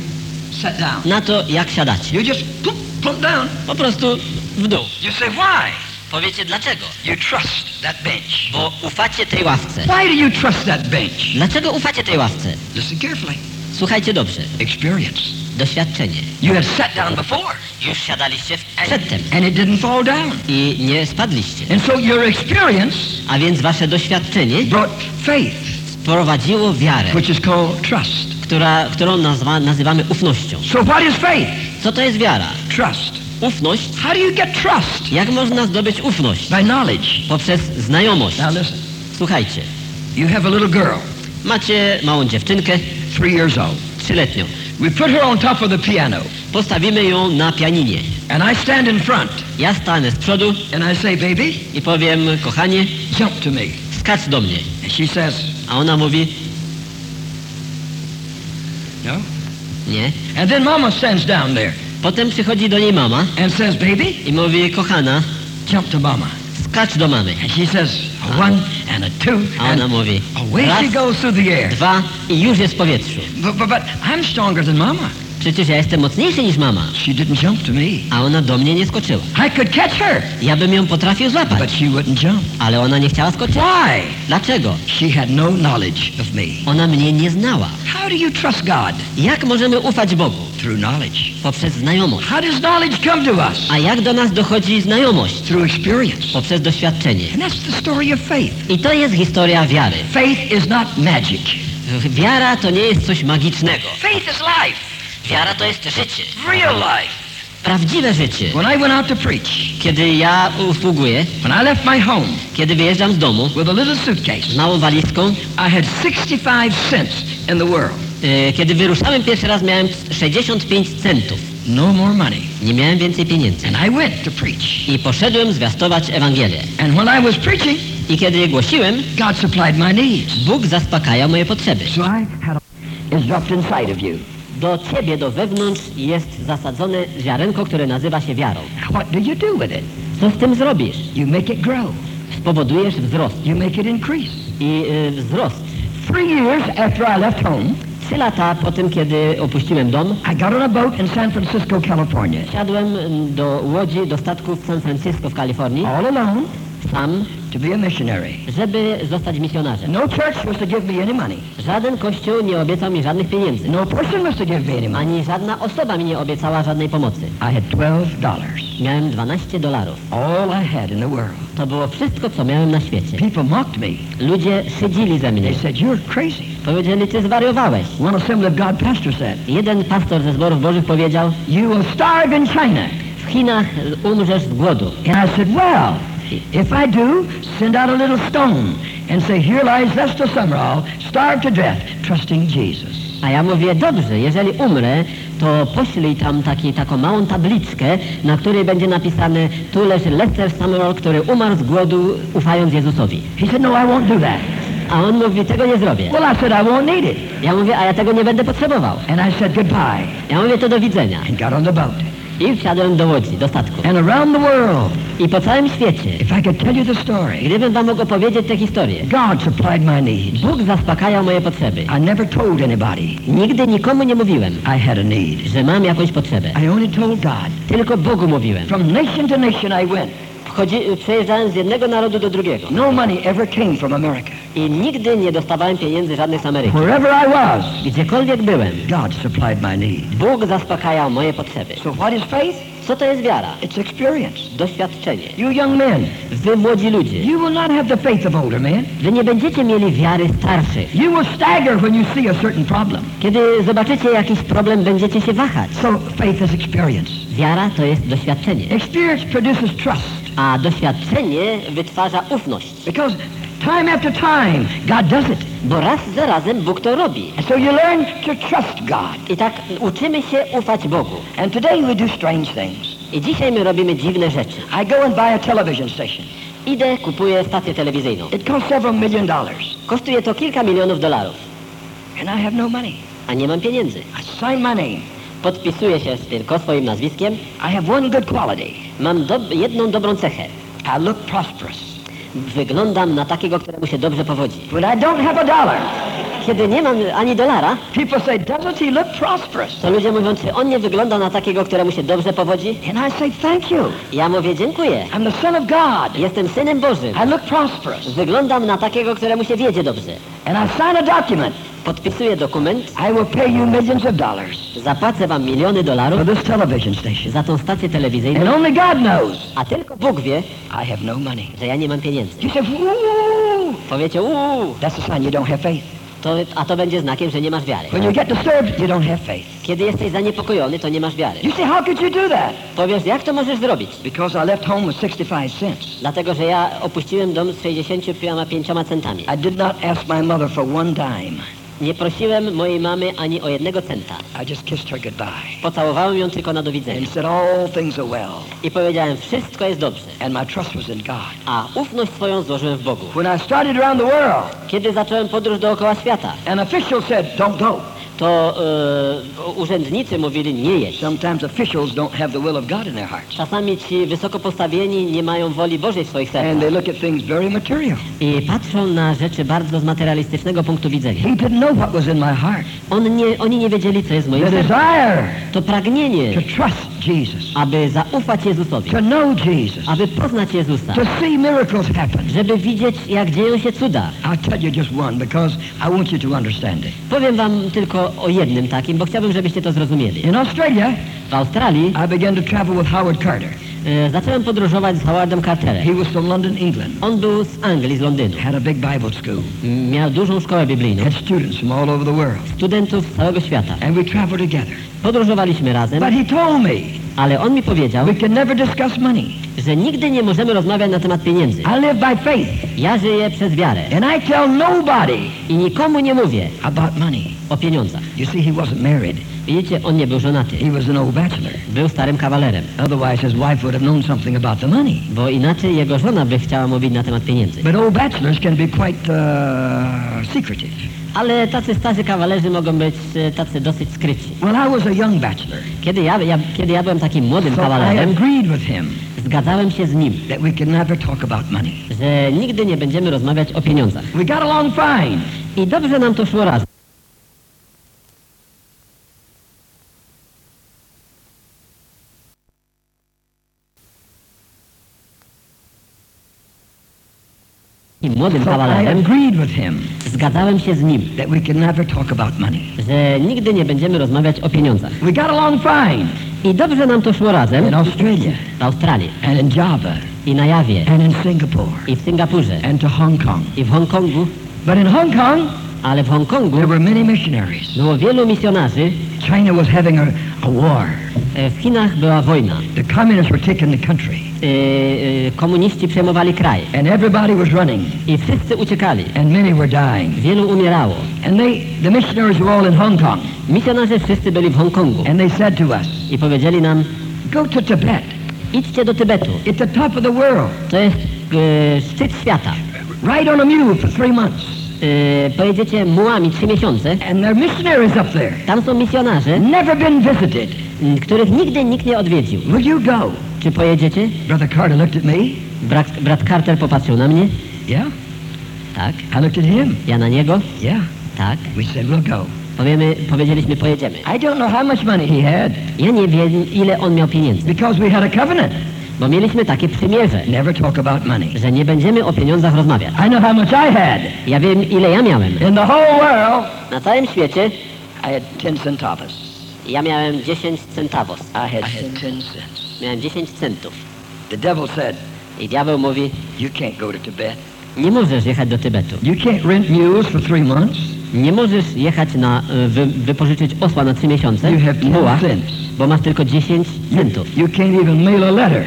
sat down. na to, jak siadacie. You just plump, plump down. Po prostu w dół. You say, why? Powiecie dlaczego? You trust that bench. Bo ufacie tej ławce. Why do you trust that bench? Dlaczego ufacie tej ławce? Listen carefully. Słuchajcie dobrze. Experience. Doświadczenie. You have sat down before, Już siadaliście przedtem and it didn't fall down. i nie spadliście. And so your experience A więc wasze doświadczenie brought faith, wprowadziło wiarę, which is called trust. która, którą nazwa, nazywamy ufnością. So what is faith? Co to jest wiara? Trust. Ufność. How do you get trust? Jak można zdobyć ufność? By knowledge. Poprzez znajomość. Now listen. Słuchajcie. You have a little girl, Macie małą dziewczynkę, three years old. trzyletnią. We put her on top of the piano, Postawimy ją na pianinie. and I stand in front, Ja stanę z przodu and I say, baby, i powiem, kochanie, jump to me. skacz do mnie. And she says, A ona mówi, no. nie. And then mama stands down there Potem przychodzi do niej mama and says, baby, i mówi, kochana, jump to mama. skacz do mamy. And she says, a one and a two, A ona mówi, away she goes through the air. dwa i już jest w powietrzu. But, but, but I'm stronger than mama. Przecież ja jestem mocniejszy niż mama. She didn't jump to me. A ona do mnie nie skoczyła. I could catch her, Ja bym ją potrafił but złapać, she wouldn't jump. ale ona nie chciała skoczyć. Why? Dlaczego? She had no knowledge of me. Ona mnie nie znała. How do you trust God? Jak możemy ufać Bogu? Through knowledge. Poprzez znajomość. How does knowledge come to us? A jak do nas dochodzi znajomość? Through experience. Poprzez doświadczenie. And that's the story of faith. I to jest historia wiary. Faith is not magic. Wiara to nie jest coś magicznego. Faith is life. Wiara to jest życie. Real life. Prawdziwe życie. When I went out to preach, Kiedy ja usługuję, when I left my home kiedy wyjeżdżam z domu with a little z suitcase, małą walizką, I had 65 cents in the world. e, kiedy wyruszałem pierwszy raz miałem 65 centów. No more money. Nie miałem więcej pieniędzy. And I went to preach. I poszedłem zwiastować Ewangelię. And when I was preaching, I kiedy głosiłem, God supplied my needs. Bóg zaspokajał moje potrzeby. So I had a, is dropped inside of you. Do ciebie, do wewnątrz jest zasadzone ziarenko, które nazywa się wiarą. What do you do with it? Co z tym zrobisz? You make it grow. Spowodujesz wzrost. You make it increase. I y, wzrost. Three years after I left home, Trzy lata po tym, kiedy opuściłem dom, I got on a boat in San Francisco, California. wsiadłem mm, do łodzi, do statku w San Francisco w Kalifornii, All alone sam, to be a missionary. żeby zostać misjonarzem. No church was to give me any money. Żaden kościół nie obiecał mi żadnych pieniędzy. No person was to give me any money. Ani żadna osoba mi nie obiecała żadnej pomocy. I had twelve dollars. Miałem 12 dolarów. All I had in the world. To było wszystko, co miałem na świecie. People mocked me. Ludzie szydzili ze mnie. They said, You're crazy. Powiedzieli, ty zwariowałeś. One Assembly of God pastor said, Jeden pastor ze zborów bożych powiedział, You will starve in China. w Chinach umrzesz z głodu. And I said, Well, if I do, send out a little stone and say, Here lies Lester Summerall, starved to death, trusting Jesus. A ja mówię, dobrze, jeżeli umrę, to poślij tam taki, taką małą tabliczkę, na której będzie napisane, tu leży Lester Summerall, który umarł z głodu, ufając Jezusowi. He said, No, I won't do that. A on mówi, tego nie zrobię. Well, I said, I won't need it. Ja mówię, a ja tego nie będę potrzebował. And I said, Goodbye. Ja mówię, to do widzenia. And got on the boat. I wsiadłem do łodzi, do statku. And around the world, I po całym świecie, if I could tell you the story, gdybym wam mógł opowiedzieć tę historię, God supplied my needs. Bóg zaspokajał moje potrzeby. I never told anybody Nigdy nikomu nie mówiłem, I had a need. że mam jakąś potrzebę. I only told God. Tylko Bogu mówiłem. From nation to nation I went. Wchodzi, przejeżdżałem z jednego narodu do drugiego. No money ever came from America. I nigdy nie dostawałem pieniędzy żadnych z Ameryki. Wherever I was, Gdziekolwiek byłem, God supplied my need. Bóg zaspokajał moje potrzeby. So what is faith? Co to jest wiara? It's experience. Doświadczenie. You young men, Wy młodzi ludzie, you will not have the faith of older men. wy nie będziecie mieli wiary starszych. You will stagger when you see a certain problem. Kiedy zobaczycie jakiś problem, będziecie się wahać. So faith is experience. Wiara to jest doświadczenie. Experience produces trust. A doświadczenie wytwarza ufność. Because time after time, God does it. Bo raz za razem Bóg to robi. And so you learn to trust God. I tak uczymy się ufać Bogu. And today we do strange things. I dzisiaj my robimy dziwne rzeczy. I go and buy a television station. Idę, kupuję stację telewizyjną. It costs several million dollars. Kosztuje to kilka milionów dolarów. And I have no money. A nie mam pieniędzy. I sign my name. Podpisuję się tylko swoim nazwiskiem. I have one good quality. Mam dob- jedną dobrą cechę. I look prosperous. Wyglądam na takiego, któremu się dobrze powodzi. When I don't have a dollar, Kiedy nie mam ani dolara, people say, doesn't he look prosperous? to ludzie mówią, czy on nie wygląda na takiego, któremu się dobrze powodzi? And I say, thank you. Ja mówię, dziękuję. I'm the son of God. Jestem synem Bożym. I look prosperous. Wyglądam na takiego, któremu się wiedzie dobrze. And I sign a document. Podpisuję dokument, I will pay you millions of dollars zapłacę wam miliony dolarów for this television station. za tą stację And telewizyjną, only God knows a tylko Bóg wie, I have no money. że ja nie mam pieniędzy. You say, woo! Powiecie, uuu, That's a sign you don't have faith. to, a to będzie znakiem, że nie masz wiary. When you get disturbed, you don't have faith. Kiedy jesteś zaniepokojony, to nie masz wiary. You say, how could you do that? Powiesz, jak to możesz zrobić? Because I left home with 65 cents. Dlatego, że ja opuściłem dom z 65 centami. I did not ask my mother for one dime. Nie prosiłem mojej mamy ani o jednego centa. I just kissed her goodbye Pocałowałem ją tylko na do widzenia. said, all things are well. I powiedziałem, wszystko jest dobrze. And my trust was in God. A ufność swoją złożyłem w Bogu. When I started around the world, Kiedy zacząłem podróż dookoła świata, an official said, don't go. To e, urzędnicy mówili, nie jedź. Sometimes officials don't have the will of God in their hearts. Czasami ci wysoko postawieni nie mają woli Bożej w swoich And they sercach. look at things very material. I patrzą na rzeczy bardzo z materialistycznego punktu widzenia. He didn't know what was in my heart. On nie, oni nie wiedzieli, co jest w moim The sercu. desire To pragnienie, to trust Jesus, aby zaufać Jezusowi, to know Jesus, aby poznać Jezusa, to see miracles happen. żeby widzieć, jak dzieją się cuda. I'll tell you just one because I want you to understand it. Powiem wam tylko o jednym takim, bo chciałbym, żebyście to zrozumieli. In Australia, W Australii I began to travel with Howard Carter. E, zacząłem podróżować z Howardem Carterem. He was from London, England. On był z Anglii, z Londynu. Had a big Bible school. Miał dużą szkołę biblijną. Had students from all over the world. Studentów z całego świata. And we traveled together. Podróżowaliśmy razem, But he told me ale on mi powiedział, we can never discuss money. że nigdy nie możemy rozmawiać na temat pieniędzy. I live by faith. Ja żyję przez wiarę And I tell nobody i nikomu nie mówię about money. o pieniądzach. You see, he wasn't married. Widzicie, on nie był żonaty. He was an old bachelor. Był starym kawalerem, Otherwise, his wife would have known something about the money. bo inaczej jego żona by chciała mówić na temat pieniędzy. But old bachelors can be quite uh, secretive. Ale tacy starzy kawalerzy mogą być e, tacy dosyć skryci. Well, I was a young bachelor. Kiedy ja, ja, kiedy ja byłem takim młodym So I kawalerem, agreed with him zgadzałem się z nim, that we could never talk about money. że nigdy nie będziemy rozmawiać o pieniądzach. We got along fine. I dobrze nam to szło razem. I młodym So kawalerem agreed with him zgadzałem się z nim, that we could never talk about money. że nigdy nie będziemy rozmawiać o pieniądzach. We got along fine I dobrze nam to szło razem in Australia w Australii and in Java i na Jawie and in Singapore i w Singapurze and to Hong Kong. i w Hongkongu, But in Hong Kong, ale w Hongkongu there were many missionaries. było wielu misjonarzy, China was having a, a war. e, w Chinach była wojna, The communists were taking the country, komuniści przejmowali kraj and everybody was running, i wszyscy uciekali, and many were dying. wielu umierało. And they, the missionaries were all in Hong Kong, Misjonarze wszyscy byli w Hongkongu and they said to us, i powiedzieli nam, "Go to Tibet. idźcie do Tybetu, It's the top of the world. to jest e, szczyt świata. Ride on a mule for three months, E, pojedziecie mułami trzy miesiące, and there are missionaries up there, tam są misjonarze, never been visited. których nigdy nikt nie odwiedził. Will you go?" Czy pojedziecie? Brother Carter looked at me. Brat, brat Carter popatrzył na mnie, Yeah. tak, I looked at him. ja na niego, Yeah. tak. We said we'll go. Powiemy, powiedzieliśmy, pojedziemy. I don't know how much money he had Ja nie wiem, ile on miał pieniędzy, because we had a covenant. bo mieliśmy takie przymierze, Never talk about money. że nie będziemy o pieniądzach rozmawiać. I know how much I had. Ja wiem, ile ja miałem. In the whole world, Na całym świecie I had 10 centavos. ja miałem 10 centavos. I had, I had 10 cents. Miałem 10 centów. The devil said, I diabeł mówi, you can't go to Tibet. nie możesz jechać do Tybetu. You can't rent mules for three months. Nie możesz jechać na, e, wy, wypożyczyć osła na 3 miesiące, You have 10 muła, bo masz tylko 10 centów. You can't even mail a letter.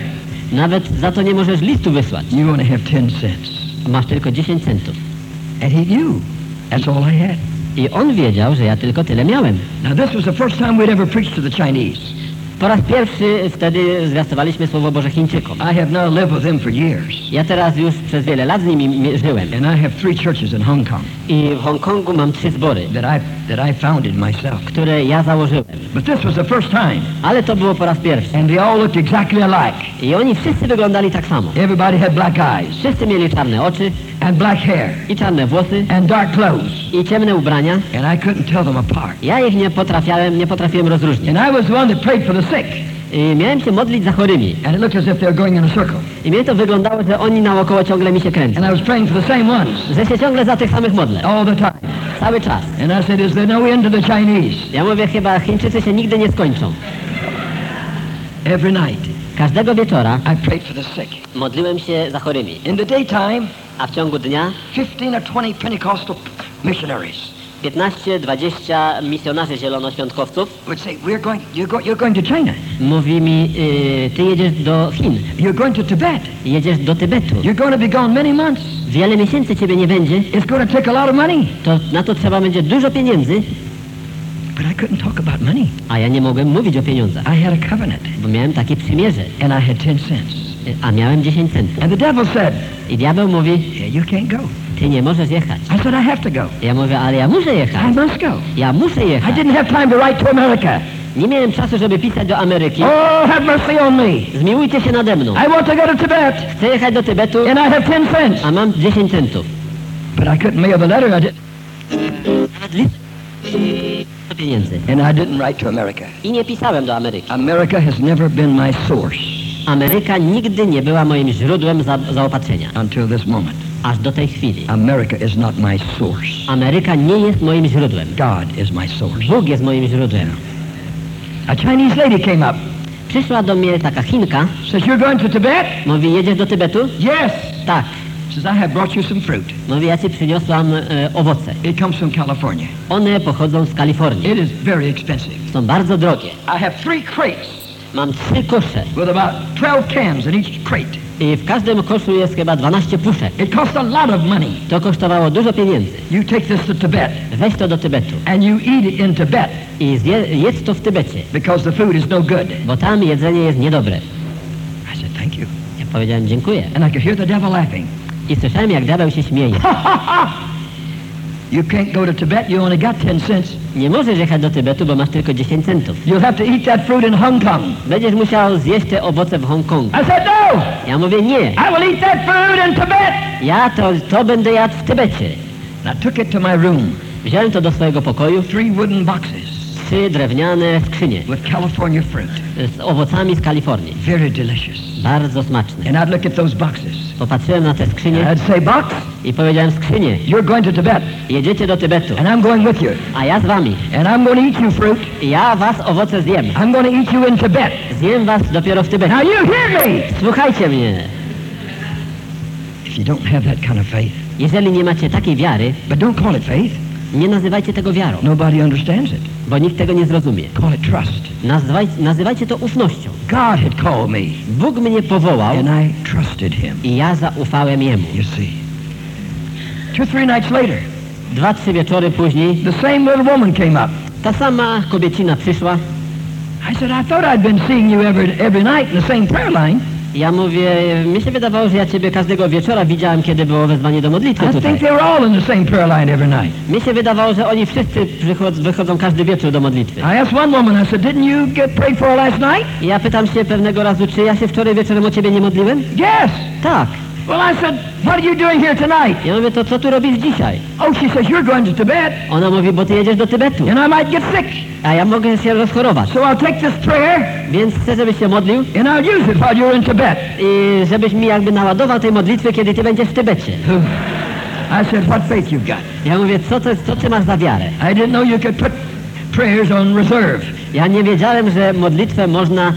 Nawet za to nie możesz listu wysłać. You only have 10 cents. Masz tylko 10 centów. And he knew. That's all I had. I on wiedział, że ja tylko tyle miałem. Now, this was the first time we'd ever preached to the Chinese. Po raz pierwszy wtedy zwiastowaliśmy Słowo Boże Chińczykom. I have now lived with them for years. Ja teraz już przez wiele lat z nimi mi- żyłem. And I have three churches in Hong Kong I w Hongkongu mam trzy zbory, that I, that I founded myself. które ja założyłem. But this was the first time. Ale to było po raz pierwszy. And they all looked exactly alike. I oni wszyscy wyglądali tak samo. Everybody had black eyes Wszyscy mieli czarne oczy and black hair i czarne włosy and dark clothes. i ciemne ubrania. And I couldn't tell them apart. Ja ich nie potrafiałem, nie potrafiłem rozróżnić. And I was the one that prayed for the sick. I miałem się modlić za chorymi. And it looked as if they were going in a circle. I mnie to wyglądało, że oni naokoło ciągle mi się kręcą. And I was praying for the same ones Że się ciągle za tych samych modlę. all the time. Cały czas. And I said, is there no end to the Chinese? Ja mówię, chyba Chińczycy się nigdy nie skończą. Every night, Każdego wieczora I prayed for the sick. modliłem się za chorymi. In the daytime, A w ciągu dnia 15 or 20 Pentecostal missionaries 15-20 misjonarzy zielonoświątkowców would say, we're going, you're, go, you're going to China. mówi mi, y, ty jedziesz do Chin, You're going to Tibet. jedziesz do Tybetu. You're going to be gone many months. Wiele miesięcy ciebie nie będzie, It's going to take a lot of money. to na to trzeba będzie dużo pieniędzy, But I couldn't talk about money. a ja nie mogłem mówić o pieniądzach, I had a covenant, bo miałem takie przymierze, and I had 10 cents. y, a miałem 10 centów. And the devil said, I diabeł mówi, yeah, you can't go. ty nie możesz jechać. I said, I have to go. Ja mówię, ale ja muszę I jechać, must go. ja muszę I jechać. didn't have time to write to America. Nie miałem czasu, żeby pisać do Ameryki. Oh, have mercy on me. Zmiłujcie się nade mną. I want to go to Tibet, Chcę jechać do Tybetu, and I have 10 cents. a mam 10 centów. But I couldn't mail the letter, I did, pieniędzy. and I didn't write to America. I nie pisałem do Ameryki. America has never been my source Ameryka nigdy nie była moim źródłem za, zaopatrzenia. until this moment. Aż do tej chwili. America is not my source. Ameryka nie jest moim źródłem. God is my source. Bóg jest moim źródłem. A Chinese lady came up, Przyszła do mnie taka Chinka, says, you're going to Tibet? mówi, jedziesz do Tybetu? Yes. Tak. Says, I have brought you some fruit. Mówi, ja ci przyniosłam e, owoce. It comes from California. One pochodzą z Kalifornii. It is very expensive. Są bardzo drogie. I have three crates Mam trzy kosze with about 12 cans in each crate. i w każdym koszu jest chyba 12 puszek. It costs a lot of money. To kosztowało dużo pieniędzy. You take this to Tibet Weź to do Tybetu and you eat it in Tibet i zje, jedz to w Tybecie, because the food is no good. bo tam jedzenie jest niedobre. I said, thank you. Ja powiedziałem dziękuję. And I could hear the devil laughing. I słyszałem, jak diabeł się śmieje. You can't go to Tibet, you only got 10 cents. Nie możesz jechać do Tybetu, bo masz tylko 10 centów. You'll have to eat that fruit in Hong Kong. Będziesz musiał zjeść te owoce w Hongkongu. I said, no! Ja mówię, nie. I will eat that fruit in Tibet! Ja to, to będę jadł w Tybecie. And I took it to my room. Wziąłem to do swojego pokoju, Three wooden boxes trzy drewniane skrzynie with California fruit. z owocami z Kalifornii. Very delicious. Bardzo smaczne. And I'd look at those boxes Popatrzyłem na te skrzynie I'd say, Box, i powiedziałem skrzynie, you're going to Tibet, jedziecie do Tybetu, and I'm going with you. a ja z wami. And I'm going to eat you fruit. I ja was owoce zjem. I'm going to eat you in Tibet. Zjem was dopiero w Tybecie. Now you hear me! Słuchajcie mnie. If you don't have that kind of faith, Jeżeli nie macie takiej wiary, but don't call it faith. Nie nazywajcie tego wiarą, Nobody understands it. bo nikt tego nie zrozumie. Call it trust. Nazwaj, nazywajcie to ufnością. God had called me, Bóg mnie powołał and I trusted him. i ja zaufałem Jemu. You see. Two, three nights later, Dwa, trzy wieczory później the same little woman came up. ta sama kobiecina przyszła. I said, I thought I'd been seeing you every, every night in the same prayer line. Ja mówię, mi się wydawało, że ja Ciebie każdego wieczora widziałem, kiedy było wezwanie do modlitwy I tutaj. think they were all in the same prayer line every night. Mi się wydawało, że oni wszyscy wychodzą każdy wieczór do modlitwy. I asked one woman, I said, didn't you get prayed for last night? I ja pytam się pewnego razu, czy ja się wczoraj wieczorem o Ciebie nie modliłem? Yes. Tak. Well, I said, what are you doing here tonight? Ja mówię, to co tu robisz dzisiaj? Oh, she says, you're going to Tibet, Ona mówi, bo Ty jedziesz do Tybetu, and I might get sick. a ja mogę się rozchorować. So I'll take this prayer, Więc chcę, żebyś się modlił and I'll use it while you're in Tibet. i żebyś mi jakby naładował tej modlitwy, kiedy Ty będziesz w Tybecie. I said, what faith you've got? Ja mówię, co, to, co Ty masz za wiarę? I didn't know you could put prayers on reserve. Ja nie wiedziałem, że modlitwę można e,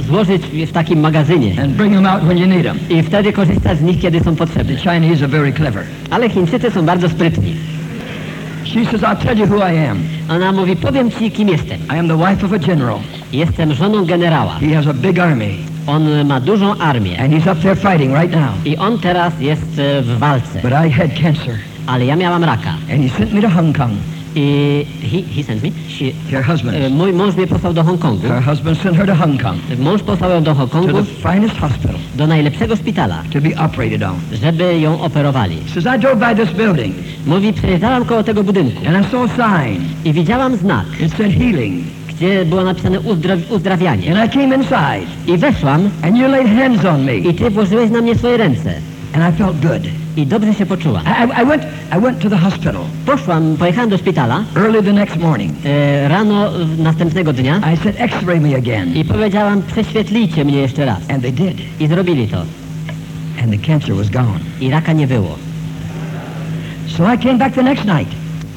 złożyć w takim magazynie and bring them out when you need them. i wtedy korzystać z nich, kiedy są potrzebne. The Chinese are very clever. Ale Chińczycy są bardzo sprytni. She says, I'll tell you who I am. Ona mówi, powiem Ci, kim jestem. I am the wife of a general. Jestem żoną generała. He has a big army, On ma dużą armię and he's up there fighting right now. i on teraz jest e, w walce. But I had cancer, Ale ja miałam raka. and he sent me to Hong Kong. I he, he sent me. She, Her husband. e, mój mąż mnie posłał do Hongkongu. Her husband sent her to Hong Kong, Mąż posłał ją do to Hongkongu, the finest hospital, do najlepszego szpitala, to be operated on. żeby ją operowali. Says, I drove by this building, Mówi, przejeżdżałam koło tego budynku and I saw a sign. i widziałam znak, It said healing. gdzie było napisane uzdrow, uzdrawianie. And I came inside, I weszłam and you laid hands on me, i ty włożyłeś na mnie swoje ręce. and I felt good. I dobrze się poczułam. I, I, went, I went to the hospital Poszłam, pojechałam do szpitala early the next morning. e, rano e, następnego dnia I said, x-ray me again. i powiedziałam, prześwietlijcie mnie jeszcze raz. And they did. I zrobili to. And the cancer was gone. I raka nie było. So I came back the next night.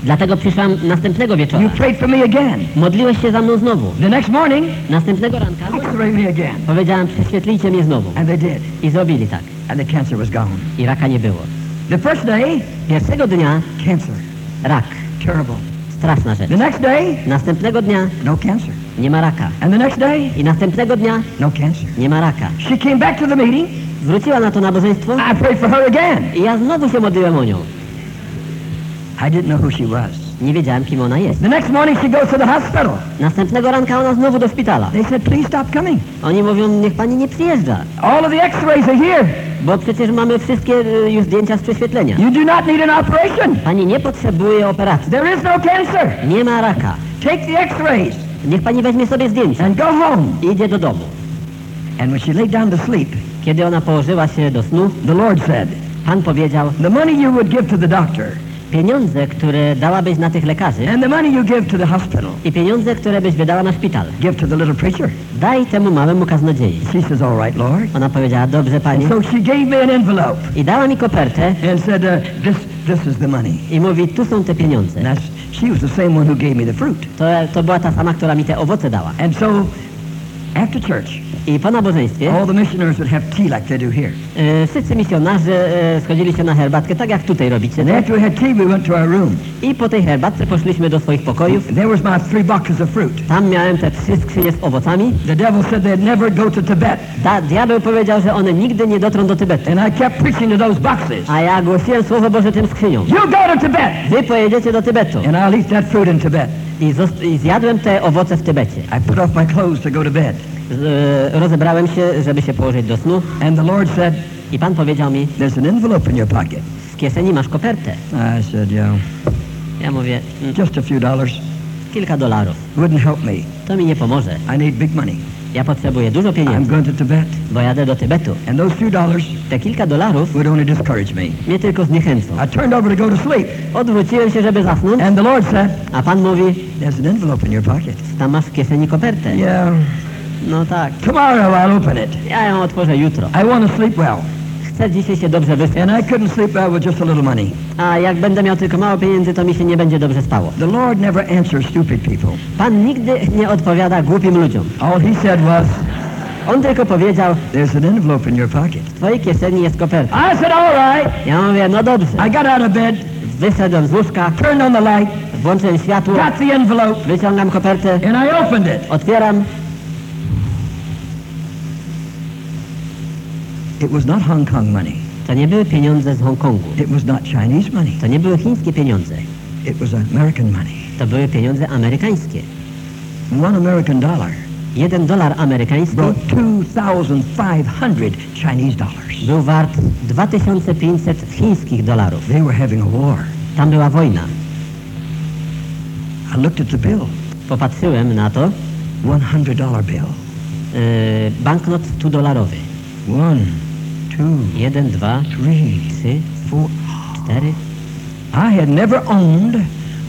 Dlatego przyszłam następnego wieczora. You prayed for me again. Modliłeś się za mną znowu. The next morning, Następnego ranka me again. powiedziałam, prześwietlijcie mnie znowu. And they did. I zrobili tak. And the cancer was gone. I raka nie było. The first day, Pierwszego dnia cancer. rak. Terrible. Straszna rzecz. The next day, Następnego dnia no cancer. nie ma raka. And the next day, I następnego dnia no cancer. nie ma raka. She came back to the meeting. Wróciła na to nabożeństwo I prayed for her again. i ja znowu się modliłem o nią. I didn't know who she was. Nie wiedziałem, kim ona jest. The next morning, she goes to the hospital. Następnego ranka ona znowu do szpitala. They said, please stop coming. Oni mówią, niech pani nie przyjeżdża, All of the x-rays are here. bo przecież mamy wszystkie y, już zdjęcia z prześwietlenia. You do not need an operation. Pani nie potrzebuje operacji. There is no cancer. Nie ma raka. Take the x-rays Niech pani weźmie sobie zdjęcie and go home. i idzie do domu. And when she laid down to sleep, Kiedy ona położyła się do snu, the Lord said, Pan powiedział, the money you would give to the doctor pieniądze, które dałabyś na tych lekarzy and the money you give to the hospital, i pieniądze, które byś wydała na szpital, give to the little preacher. daj temu małemu kaznodziei. She says, all right, Lord. Ona powiedziała, dobrze panie. So she gave me an envelope I dała mi kopertę and said, uh, this, this is the money. i mówi, tu są te pieniądze. And that's, she was the same one who gave me the fruit. To, to była ta sama, która mi te owoce dała. And so after church, I po nabożeństwie all the missionaries would have tea like they do here. e, wszyscy misjonarze e, schodzili się na herbatkę, tak jak tutaj robicie. And Tak? after we had tea, we went to our room. I po tej herbatce poszliśmy do swoich pokojów. And there was my three boxes of fruit. Tam miałem te trzy skrzynie z owocami. The devil said they'd never go to Tibet. Da, diabeł powiedział, że one nigdy nie dotrą do Tybetu. And I kept preaching to those boxes. A ja głosiłem Słowo Boże tym skrzyniom. You go to Tibet! Wy pojedziecie do Tybetu. And I'll eat that fruit in Tibet. I, zost- I zjadłem te owoce w Tybecie. I put off my clothes to go to bed. E, rozebrałem się, żeby się położyć do snu. And the Lord said, I Pan powiedział mi, there's an envelope in your pocket. w kieszeni masz kopertę. I said, yeah, Ja mówię, "Mm, just a few dollars. kilka dolarów. Wouldn't help me. To mi nie pomoże. I need big money. Ja potrzebuję dużo I'm pieniędzy, going to Tibet. bo jadę do Tybetu. And those few dollars Te kilka dolarów would only discourage me. mnie tylko zniechęcą. I turned over to go to sleep. Odwróciłem się, żeby zasnąć, And the Lord said, a Pan mówi, there's an envelope in your pocket. tam masz w kieszeni kopertę. Yeah, No tak, tomorrow I'll open it. ja ją otworzę jutro. I want to sleep well. chcę dzisiaj się dobrze wyspać, And I couldn't sleep well with just a little money. a jak będę miał tylko mało pieniędzy, to mi się nie będzie dobrze spało. The Lord never answers stupid people. Pan nigdy nie odpowiada głupim ludziom. All he said was, On tylko powiedział, there's an envelope in your pocket. w twojej kieszeni jest koperta. I said, all right. Ja mówię, no dobrze. I got out of bed, Wyszedłem z łóżka, turned on the light, włączyłem światło, got the envelope, wyciągam kopertę, and I opened it. otwieram. It was not Hong Kong money. To nie były pieniądze z Hongkongu. It was not Chinese money. To nie były chińskie pieniądze. It was American money. To były pieniądze amerykańskie. One American dollar Jeden dolar amerykański brought 2,500 Chinese dollars. był wart 2500 chińskich dolarów. They were having a war. Tam była wojna. I looked at the bill, Popatrzyłem na to. $100 bill. Yy, banknot 100 dolarowy. One, Jeden, dwa, trzy, cztery. I had never owned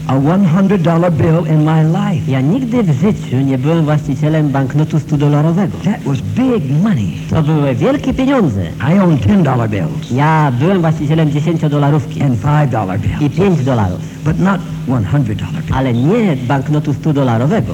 a $100 bill in my life. Ja nigdy w życiu nie byłem właścicielem banknotu 100 dolarowego. That was big money. To były wielkie pieniądze. I owned $10 bills Ja byłem właścicielem 10 dolarówki and $5 i bills, 5 dolarów, but not $100 bills. ale nie banknotu 100 dolarowego.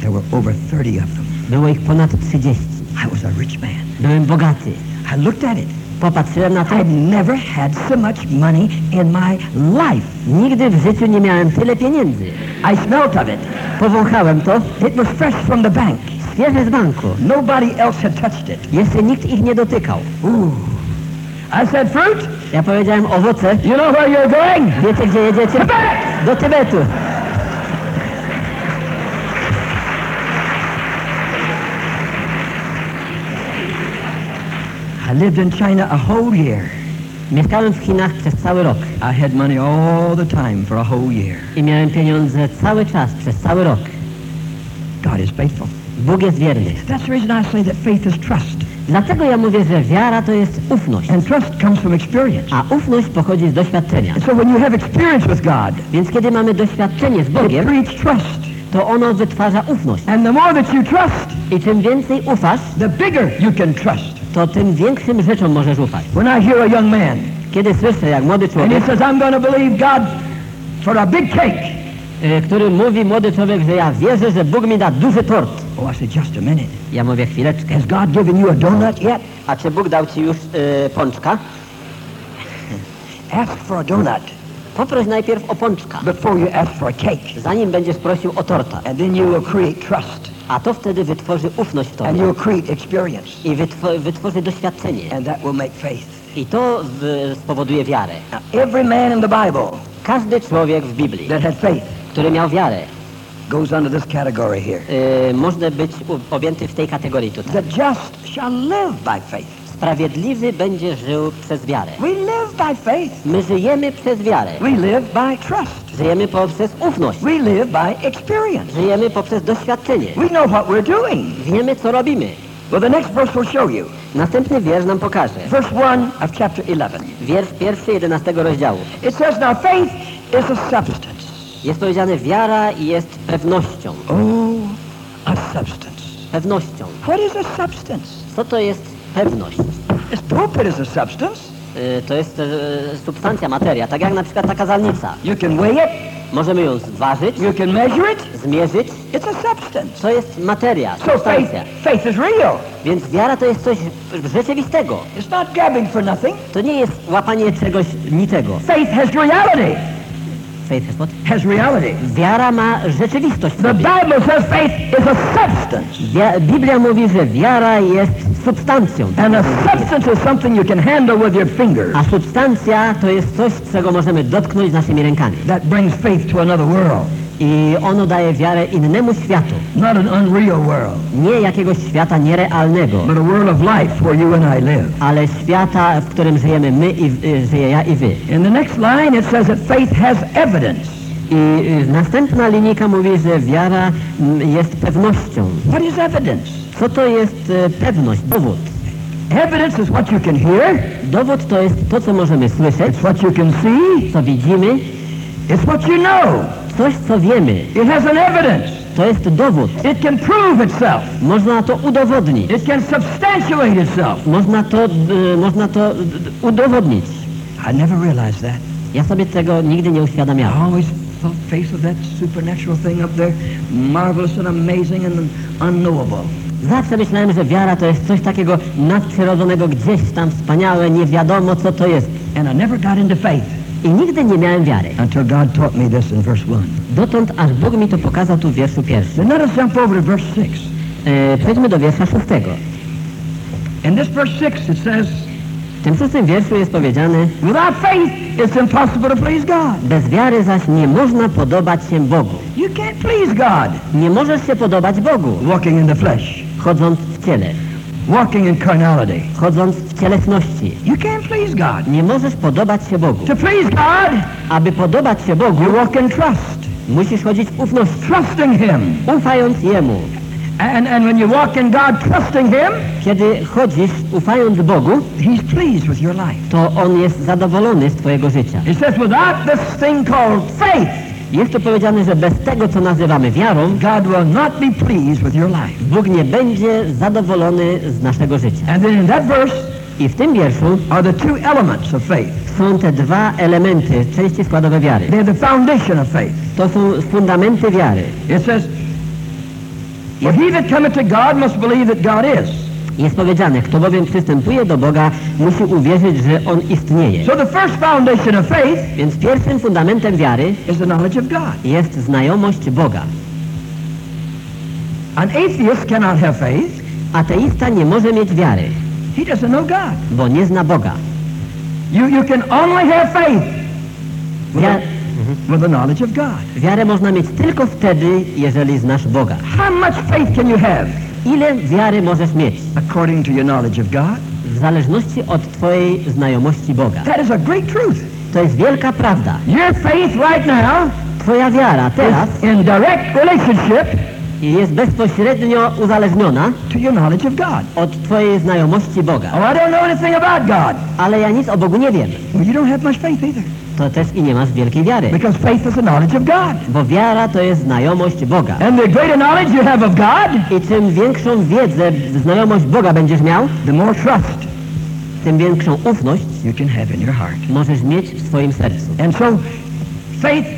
There were over 30 of them. Było ich ponad 30. I was a rich man. Byłem bogaty. I looked at it. Popatrzyłem na to. I'd never had so much money in my life. Nigdy w życiu nie miałem tyle pieniędzy. I smelt of it. Powąchałem to. It was fresh from the bank. Świeże z banku. Nobody else had touched it. Jeszcze nikt ich nie dotykał. Ooh. I said, fruit, Ja powiedziałem owoce. you know where you're going? Wiecie gdzie jedziecie? Do Tybetu. I lived in China a whole year. Mieszkałem w Chinach przez cały rok I had money all the time for a whole year. i miałem pieniądze cały czas, przez cały rok. God is faithful. Bóg jest wierny. That's the reason I say that faith is trust. Dlatego ja mówię, że wiara to jest ufność, And trust comes from experience. a ufność pochodzi z doświadczenia. And so when you have experience with God, Więc kiedy mamy doświadczenie z it Bogiem, creates trust. to ono wytwarza ufność. And the more that you trust, I czym więcej ufasz, the bigger you can trust. To tym większym rzeczom możesz ufać. When I hear a young man Kiedy słyszę, jak młody and he człowiek, says, I'm going to believe God for a big cake. y, który mówi, młody człowiek, że ja wierzę, że Bóg mi da duży tort. Oh, I said, just a minute. Ja mówię, chwileczkę. Has God given you a donut yet? A czy Bóg dał ci już y, pączka? Ask for a donut Poproś najpierw o pączka, before you ask for a cake. zanim będziesz prosił o torta. And then you will create trust. A to wtedy wytworzy ufność w And tobie you'll create experience. i wytwo- wytworzy doświadczenie. And that will make faith. I to w, spowoduje wiarę. Now, every man in the Bible Każdy człowiek w Biblii, that had faith który miał wiarę, goes under this category here. y, może być objęty w tej kategorii tutaj. The just shall live by faith. Sprawiedliwy będzie żył przez wiarę. We live by faith. My żyjemy przez wiarę. We live by trust. Żyjemy poprzez ufność. We live by experience. Żyjemy poprzez doświadczenie. We know what we're doing. Wiemy, co robimy. Well, the next verse will show you. Następny wiersz nam pokaże. Verse 1 of chapter 11. Wiersz pierwszy, 11 rozdziału. It says, Now faith is a substance. Jest powiedziane, wiara jest pewnością. Oh, a substance. Pewnością. What is a substance? Co to jest pewność? This pulpit is a substance. Y, To jest e, substancja, materia, tak jak na przykład ta kazalnica. You can weigh it. Możemy ją zważyć, You can measure it. zmierzyć. It's a substance. To jest materia, So faith, substancja. faith is real. Więc wiara to jest coś rzeczywistego. It's not grabbing for nothing. To nie jest łapanie czegoś niczego. Faith has reality. Faith has what? Has reality. Wiara ma rzeczywistość w The. Bible says faith is a substance. Biblia mówi, że wiara jest substancją. And a substance is something you can handle with your fingers. A substancja to jest coś, czego możemy dotknąć naszymi rękami. That brings faith to another world. I ono daje wiarę innemu światu. Not an unreal world, Nie jakiegoś świata nierealnego, but a world of life where you and I live. ale świata, w którym żyjemy my i y, żyję ja i wy. In the next line it says that faith has evidence. I y, następna linijka mówi, że wiara jest pewnością. What is evidence? Co to jest y, pewność, dowód? Evidence is what you can hear, Dowód to jest to, co możemy słyszeć, it's what you can see, co widzimy, it's what you know. Coś, co wiemy. It has an evidence. To jest dowód. It can prove itself. Można to udowodnić. It can substantiate itself. Można to, y, można to y, udowodnić. I never realized that. Ja sobie tego nigdy nie I uświadamiałem. always thought face of that supernatural thing up there, marvelous and amazing and unknowable. Zawsze myślałem, że wiara to jest coś takiego nadprzyrodzonego, gdzieś tam wspaniałe, nie wiadomo co to jest. And I never got into faith I nigdy nie miałem wiary. until God taught me this in verse 1. Dotąd, aż Bóg mi to pokazał tu w wierszu pierwszym. let us jump over to verse 6. E, przejdźmy do wiersza szóstego. In this verse 6 it says, W tym szóstym wierszu jest powiedziane Without faith it's impossible to please God. Bez wiary zaś nie można podobać się Bogu. You can't please God Nie możesz się podobać Bogu, walking in the flesh, chodząc w ciele, walking in carnality. chodząc w cielesności. You can't please God. Nie możesz podobać się Bogu. To please God, Aby podobać się Bogu, you walk in trust, musisz chodzić w ufności, trusting Him. ufając Jemu. And, and when you walk in God trusting Him, Kiedy chodzisz ufając Bogu, He's pleased with your life. to On jest zadowolony z Twojego życia. He says, without this thing called faith, Jest tu powiedziane, że bez tego, co nazywamy wiarą, God will not be pleased with your life. Bóg nie będzie zadowolony z naszego życia. And then in that verse I w tym wierszu are the two elements of faith. są te dwa elementy, części składowe wiary. They're the foundation of faith. To są fundamenty wiary. It says, For he that cometh to God must believe that God is. Jest powiedziane, kto bowiem przystępuje do Boga, musi uwierzyć, że On istnieje. So the first foundation of faith Więc pierwszym fundamentem wiary is the knowledge of God. jest znajomość Boga. An atheist cannot have faith. Ateista nie może mieć wiary, He doesn't know God. bo nie zna Boga. You, you can only have faith with, Wia- the, with the knowledge of God. wiarę można mieć tylko wtedy, jeżeli znasz Boga. How much faith can you have? Ile wiary możesz mieć? According to your knowledge of God. W zależności od Twojej znajomości Boga. That is a great truth. To jest wielka prawda. Your faith right now Twoja wiara teraz in direct relationship jest bezpośrednio uzależniona to your knowledge of God. od Twojej znajomości Boga. Oh, I don't know anything about God. Ale ja nic o Bogu nie wiem. Well, you don't have much faith either. To też i nie masz wielkiej wiary. Because faith is the knowledge of God. Bo wiara to jest znajomość Boga. And the greater knowledge you have of God, I czym większą wiedzę, znajomość Boga będziesz miał, the more trust tym większą ufność you can have in your heart. możesz mieć w swoim sercu. And so, faith,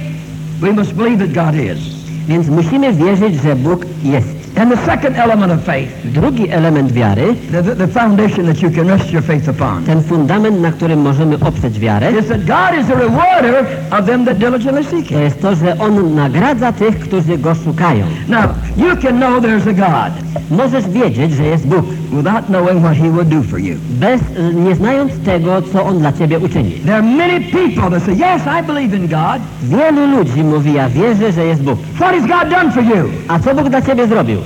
we must believe that God is. Więc musimy wierzyć, że Bóg jest. And the second element of faith, Drugi element wiary, the, the, foundation that you can rest your faith upon, ten fundament, na którym możemy oprzeć wiarę, is that God is a rewarder of them that diligently seek to Him. jest to, że On nagradza tych, którzy Go szukają. Now, you can know there's a God Możesz wiedzieć, że jest Bóg, without knowing what He will do for you. bez, nie znając tego, co On dla Ciebie uczyni. There are many people that say, yes, I believe in God. Wielu ludzi mówi, ja wierzę, że jest Bóg. What has God done for you? A co Bóg dla Ciebie zrobił?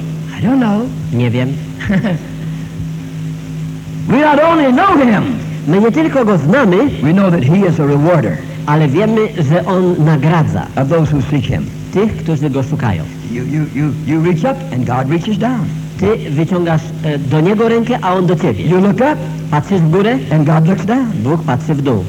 Don't know. Nie wiem. We not only know Him, My nie tylko Go znamy, we know that He is a rewarder ale wiemy, że On nagradza of those who seek Him. tych, którzy Go szukają. You, you, you, you reach up and God reaches down. Ty wyciągasz e, do Niego rękę, a On do Ciebie. You look up Patrzysz w górę, and God looks down. Bóg patrzy w dół.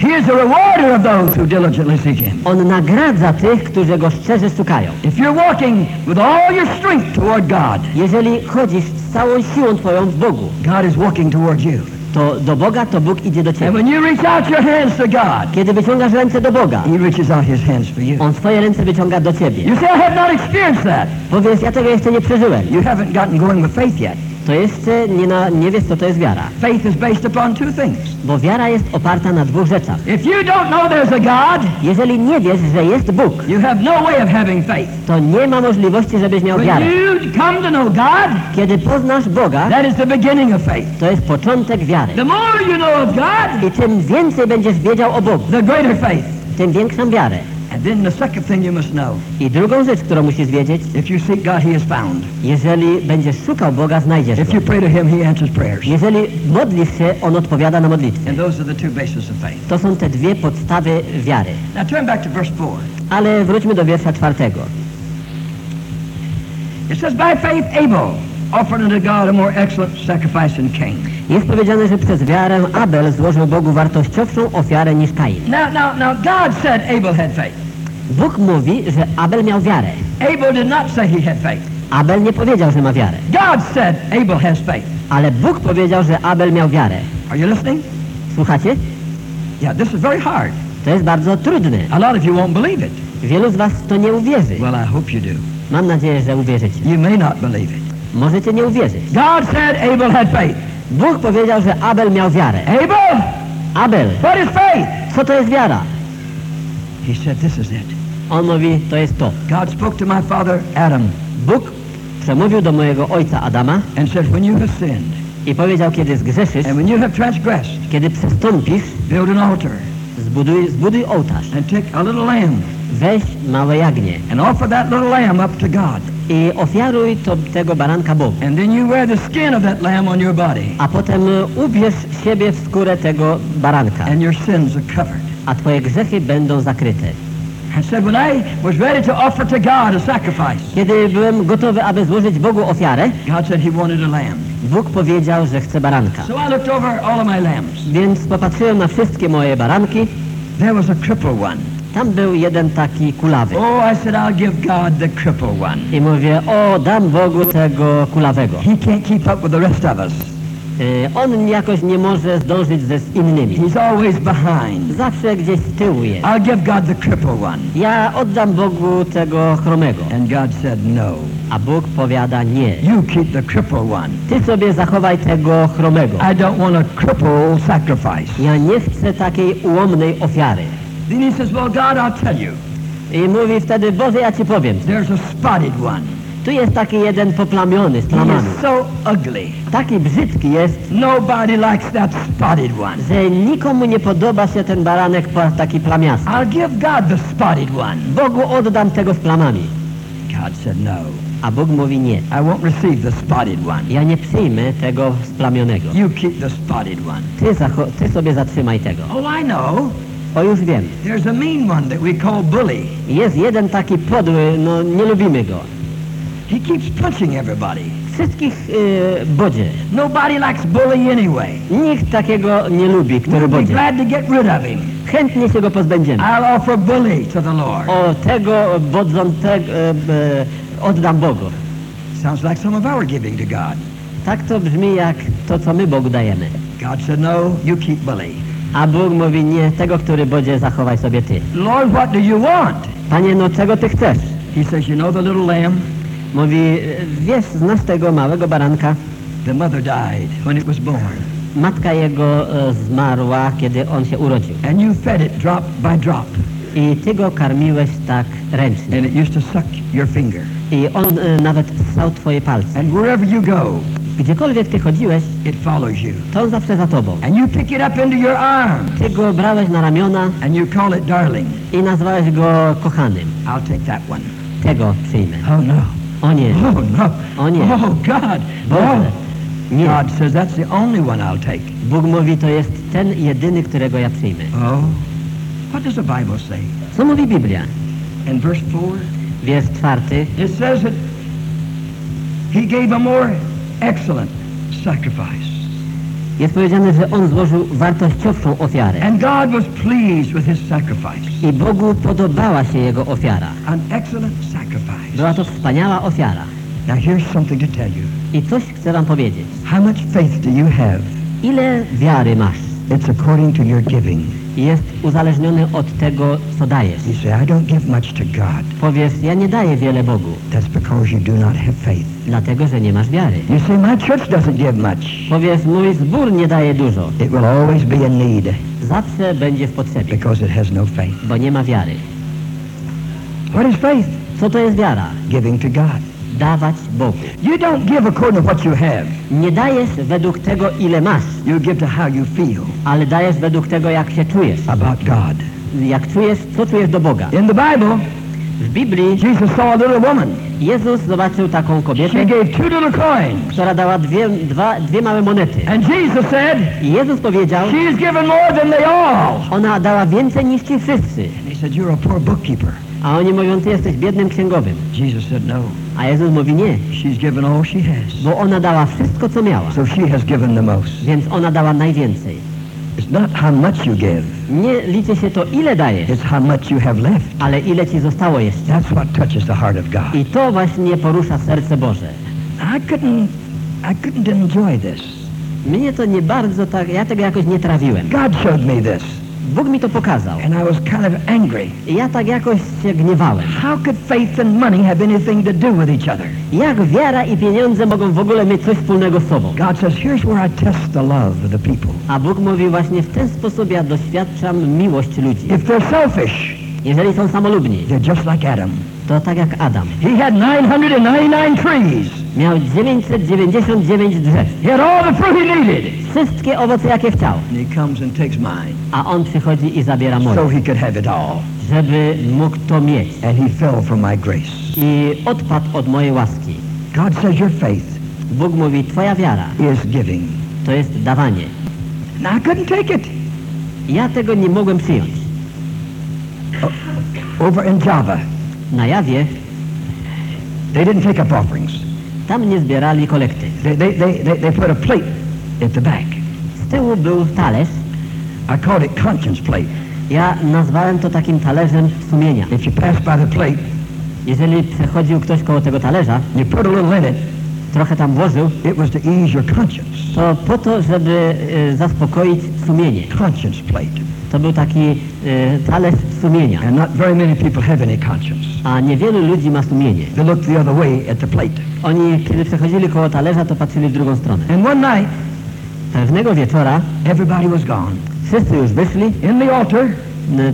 He is a rewarder of those who diligently seek Him. On nagradza tych, którzy Go szczerze szukają. If you're walking with all your strength toward God, Jeżeli chodzisz z całą siłą Twoją w Bogu, God is walking toward you. to do Boga, to Bóg idzie do And Ciebie. when you reach out your hands to God, Kiedy wyciągasz ręce do Boga, He reaches out His hands for you. On swoje ręce wyciąga do Ciebie. You say, I have not experienced that. Powiedz, ja tego jeszcze nie przeżyłem. You haven't gotten going with faith yet. To jeszcze nie, na, nie wiesz, co to jest wiara. Faith is based upon two things. Bo wiara jest oparta na dwóch rzeczach. If you don't know there's a God, Jeżeli nie wiesz, że jest Bóg, you have no way of having faith. to nie ma możliwości, żebyś miał When wiarę. you come to know God, Kiedy poznasz Boga, that is the beginning of faith. to jest początek wiary. The more you know of God, I czym więcej będziesz wiedział o Bogu, the greater faith. tym większą wiarę. Then the second thing you must know, I drugą rzecz, którą musisz wiedzieć, if you seek God, He is found. jeżeli będziesz szukał Boga, znajdziesz If Go. you pray to Him, He answers prayers. Jeżeli modlisz się, On odpowiada na modlitwę. And those are the two bases of faith. To są te dwie podstawy wiary. Now turn back to verse 4. Ale wróćmy do wiersza czwartego. It says, By faith Abel offered unto God a more excellent sacrifice than Cain. Jest powiedziane, że przez wiarę Abel złożył Bogu wartościowszą ofiarę niż Kain. Now, now, now, God said Abel had faith. Bóg mówi, że Abel miał wiarę. Abel did not say he had faith. Abel nie powiedział, że ma wiarę. God said Abel has faith. Ale Bóg powiedział, że Abel miał wiarę. Are you listening? Słuchacie? Yeah, this is very hard. To jest bardzo trudne. A lot of you won't believe it. Wielu z was w to nie uwierzy. Well, I hope you do. Mam nadzieję, że uwierzycie. You may not believe it. Możecie nie uwierzyć. God said Abel had faith. Bóg powiedział, że Abel miał wiarę. Abel, Abel, what is faith? co to jest wiara? He said, this is it. On mówi, to jest to. God spoke to my father Adam Bóg przemówił do mojego ojca Adama and said, when you have sinned i powiedział, kiedy zgrzeszysz, and when you have transgressed, kiedy przestąpisz, build an altar zbuduj, zbuduj ołtarz. and take a little lamb Weź małe jagnię and offer that little lamb up to God. i ofiaruj to, tego baranka Bogu. And then you wear the skin of that lamb on your body A potem ubierz siebie w skórę tego baranka, and your sins are covered. a twoje grzechy będą zakryte. And said, when I was ready to offer to God a sacrifice, Kiedy byłem gotowy, aby złożyć Bogu ofiarę, God said he wanted a lamb. Bóg powiedział, że chce baranka. So I looked over all of my lambs. Więc popatrzyłem na wszystkie moje baranki. There was a crippled one. Tam był jeden taki kulawy. Oh, I said, I'll give God the crippled one. I mówię, o, dam Bogu tego kulawego. He can't keep up with the rest of us. Y, On jakoś nie może zdążyć ze z innymi. He's always behind. Zawsze gdzieś z tyłu jest. I'll give God the crippled one. Ja oddam Bogu tego chromego. And God said, no. A Bóg powiada nie. You keep the crippled one. Ty sobie zachowaj tego chromego. I don't want a crippled sacrifice. Ja nie chcę takiej ułomnej ofiary. Then he says, well, God, I'll tell you. I mówi wtedy, Boże, ja ci powiem. There's a spotted one. Tu jest taki jeden poplamiony z He is so ugly. Taki brzydki jest, Nobody likes that spotted one. że nikomu nie podoba się ten baranek taki plamiasty. I'll give God the spotted one. Bogu oddam tego z plamami. God said, no. A Bóg mówi nie. I won't receive the spotted one. Ja nie przyjmę tego splamionego. You keep the spotted one. Ty, ty sobie zatrzymaj tego. Oh, I know. O, już wiem. There's a mean one that we call bully. Jest jeden taki podły, no nie lubimy go. He keeps punching everybody. Wszystkich yy, bodzie. Nobody likes bully anyway. Nikt takiego nie lubi, który We'll be bodzie. glad to get rid of him. Chętnie się go pozbędziemy. I'll offer bully to the Lord. O, tego bodzącego e, e, oddam Bogu. Sounds like some of our giving to God. Tak to brzmi jak to, co my Bogu dajemy. God said, no, you keep bully. A Bóg mówi, nie, tego, który bodzie, zachowaj sobie ty. Lord, what do you want? Panie, no czego ty chcesz? He says, you know the little lamb? Mówi, e, wiesz, znasz tego małego baranka? The mother died when it was born. Matka jego e, zmarła, kiedy on się urodził. And you fed it drop by drop. I ty go karmiłeś tak ręcznie. And it used to suck your finger. I on e, nawet ssał twoje palce. And wherever you go, Gdziekolwiek ty chodziłeś, it follows you. to on zawsze za tobą. And you pick it up into your arms. Ty go brałeś na ramiona And you call it darling. i nazwałeś go kochanym. I'll take that one. Tego przyjmę. Oh, no. O nie, Oh, no. O nie. Oh, God. No. Nie. God says that's the only one I'll take. Bóg mówi, to jest ten jedyny, którego ja przyjmę. Oh. What does the Bible say? Co mówi Biblia? In verse 4, Wiersz czwarty. it says that he gave a more excellent sacrifice. Jest powiedziane, że on złożył wartościowszą ofiarę. And God was pleased with his sacrifice. I Bogu podobała się jego ofiara. An excellent sacrifice. Była to wspaniała ofiara. Now here's something to tell you. I coś chcę wam powiedzieć. How much faith do you have? Ile wiary masz? It's according to your giving. Jest uzależniony od tego, co dajesz. You say, I don't give much to God. Powiesz, ja nie daję wiele Bogu, That's because you do not have faith. dlatego, że nie masz wiary. You say, my church doesn't give much. Powiesz, mój zbór nie daje dużo. It will always be in need Zawsze będzie w potrzebie, because it has no faith. bo nie ma wiary. What is faith? Co to jest wiara? Giving to God. Dawać Bogu. You don't give according to what you have. Nie dajesz według tego, ile masz, You give to how you feel ale dajesz według tego, jak się czujesz. about God. Jak czujesz, co czujesz do Boga. In the Bible, W Biblii Jesus saw a little woman. Jezus zobaczył taką She kobietę, gave two little coins. która dała dwie, dwa, dwie małe monety. And Jesus said, I Jezus powiedział, she's given more than they all. ona dała więcej niż ci wszyscy. And he said, you're a poor bookkeeper. A oni mówią, ty jesteś biednym księgowym. Jesus said, no. A Jezus mówi nie, She's given all she has. bo ona dała wszystko, co miała. So she has given the most. Więc ona dała najwięcej. It's not how much you give. Nie liczy się to, ile dajesz, It's how much you have left. ale ile ci zostało jeszcze. That's what touches the heart of God. I to właśnie porusza serce Boże. I couldn't, I couldn't enjoy this. Mnie to nie bardzo tak, ja tego jakoś nie trawiłem. God showed me this, Bóg mi to pokazał. and I was kind of angry. I ja tak jakoś się gniewałem. How could faith and money have anything to do with each other? Jak wiara i pieniądze mogą w ogóle mieć coś wspólnego z sobą? God says, here's where I test the love of the people. A Bóg mówi właśnie w ten sposób ja doświadczam miłość ludzi. If they're selfish, Jeżeli są samolubni, they're just like Adam. To tak jak Adam. He had 999 trees. Miał 999 drzew. He had all the fruit he needed. Wszystkie owoce jakie chciał. And he comes and takes mine A on przychodzi i zabiera so moje. he could have it all. Żeby mógł to mieć. And he fell from my grace. I odpadł od mojej łaski. God says your faith Bóg mówi, twoja wiara is giving. to jest dawanie. And I couldn't take it. Ja tego nie mogłem przyjąć. Over in Java, Na jawie they didn't take up offerings. tam nie zbierali kolekty. They, they, they, they, put a plate at the back. Z tyłu był talerz. I called it conscience plate. Ja nazwałem to takim talerzem sumienia. If you pass by the plate, Jeżeli przechodził ktoś koło tego talerza, you put a little in it, trochę tam włożył, it was to ease your conscience. to po to, żeby y, zaspokoić sumienie. Conscience plate. To był taki y, talerz sumienia. And not very many people have any conscience. A niewielu ludzi ma sumienie. They look the other way at the plate. Oni, kiedy przechodzili koło talerza, to patrzyli w drugą stronę. And one night, Pewnego wieczora everybody was gone. wszyscy już wyszli. In the altar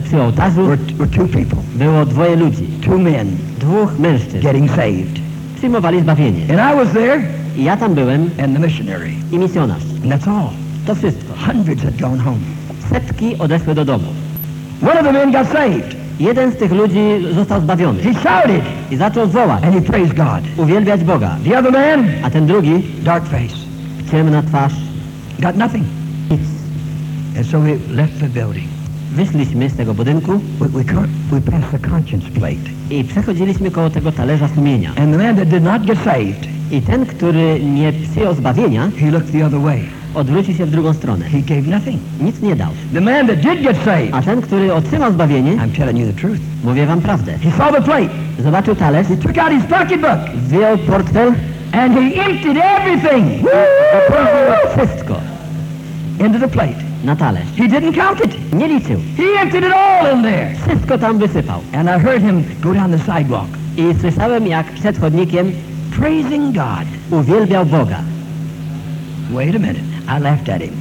Przy ołtarzu were, were two people, było dwoje ludzi. two men Dwóch mężczyzn. getting saved. Przyjmowali zbawienie. And I was there I ja tam byłem and the missionary. i misjonarz. And that's all. To wszystko. Hundreds had gone home. Setki odeszły do domu. One of the men got saved. Jeden z tych ludzi został zbawiony He shouted i zaczął wołać, and he praised God. uwielbiać Boga. The other man, A ten drugi, dark face, ciemna twarz, got nothing. nic. And so we left the building. Wyszliśmy z tego budynku We, we, we passed the conscience plate. I przechodziliśmy koło tego talerza sumienia. And the man that did not get saved, I ten, który nie przyjął zbawienia, he looked the other way. odwrócił się w drugą stronę. He gave nothing. Nic nie dał. The man that did get saved, A ten, który otrzymał zbawienie, I'm telling you the truth. mówię wam prawdę. He saw the plate. Zobaczył talerz, He took out his pocketbook wyjął portfel, and he emptied everything wszystko into the plate. Na talerz. He didn't count it. Nie liczył. He emptied it all in there. Wszystko tam wysypał. And I heard him go down the sidewalk, I słyszałem, jak przed chodnikiem praising God. uwielbiał Boga. Wait a minute. I laughed at him.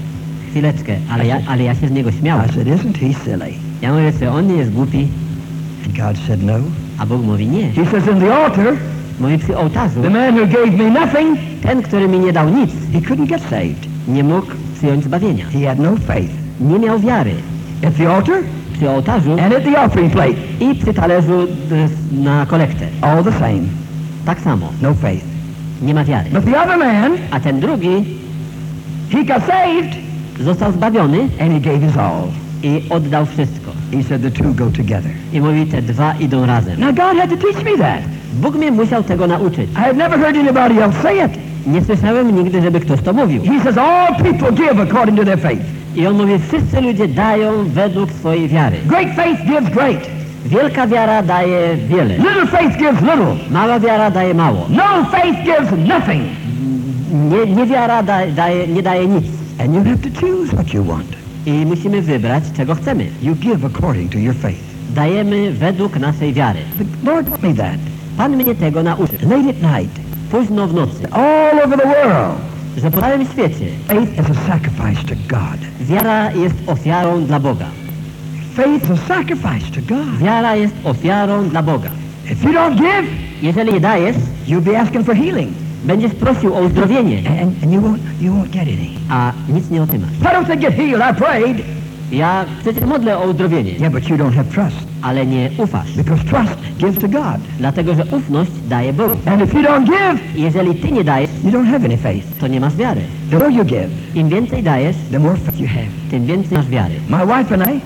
Chwileczkę, ale ja, ale ja się z niego śmiałem. I said, isn't he silly? Ja mówię, czy on nie jest głupi? And God said, no. A Bóg mówi, nie. He says, in the altar, Mówi przy ołtarzu, the man who gave me nothing, ten, który mi nie dał nic, he couldn't get saved. nie mógł przyjąć zbawienia. He had no faith. Nie miał wiary. At the altar Przy ołtarzu and at the offering plate, i przy talerzu y, na kolektę. all the same, Tak samo. no faith. Nie ma wiary. But the other man, A ten drugi he got saved został zbawiony and he gave his all. i oddał wszystko. He said the two go together. I mówi, te dwa idą razem. Now God had to teach me that. Bóg mnie musiał tego nauczyć. I had never heard anybody else say it. Nie słyszałem nigdy, żeby ktoś to mówił. He says all people give according to their faith. I on mówi, wszyscy ludzie dają według swojej wiary. Great faith gives great. Wielka wiara daje wiele. Little faith gives little. Mała wiara daje mało. No faith gives nothing. Nie, niewiara da, daje, nie daje nic. And you have to choose what you want. I musimy wybrać, czego chcemy. You give according to your faith. Dajemy według naszej wiary. The Lord taught me that. Pan mnie tego nauczył. Late at night, Późno w nocy, all over the world, że po całym świecie faith is a sacrifice to God. wiara jest ofiarą dla Boga. Faith is a sacrifice to God. Wiara jest ofiarą dla Boga. If you don't give, Jeżeli nie dajesz, you'll be asking for healing. będziesz prosił o uzdrowienie, And, and you won't you won't get any. a nic nie otrzymasz. I don't get healed. I prayed. Ja przecież modlę o uzdrowienie, Yeah, but you don't have trust. ale nie ufasz, Because trust gives to God. dlatego że ufność daje Bogu. And if you don't give, Jeżeli ty nie dajesz, you don't have any faith. to nie masz wiary. The more you give, Im więcej dajesz, the more faith you have. tym więcej masz wiary. My wife and I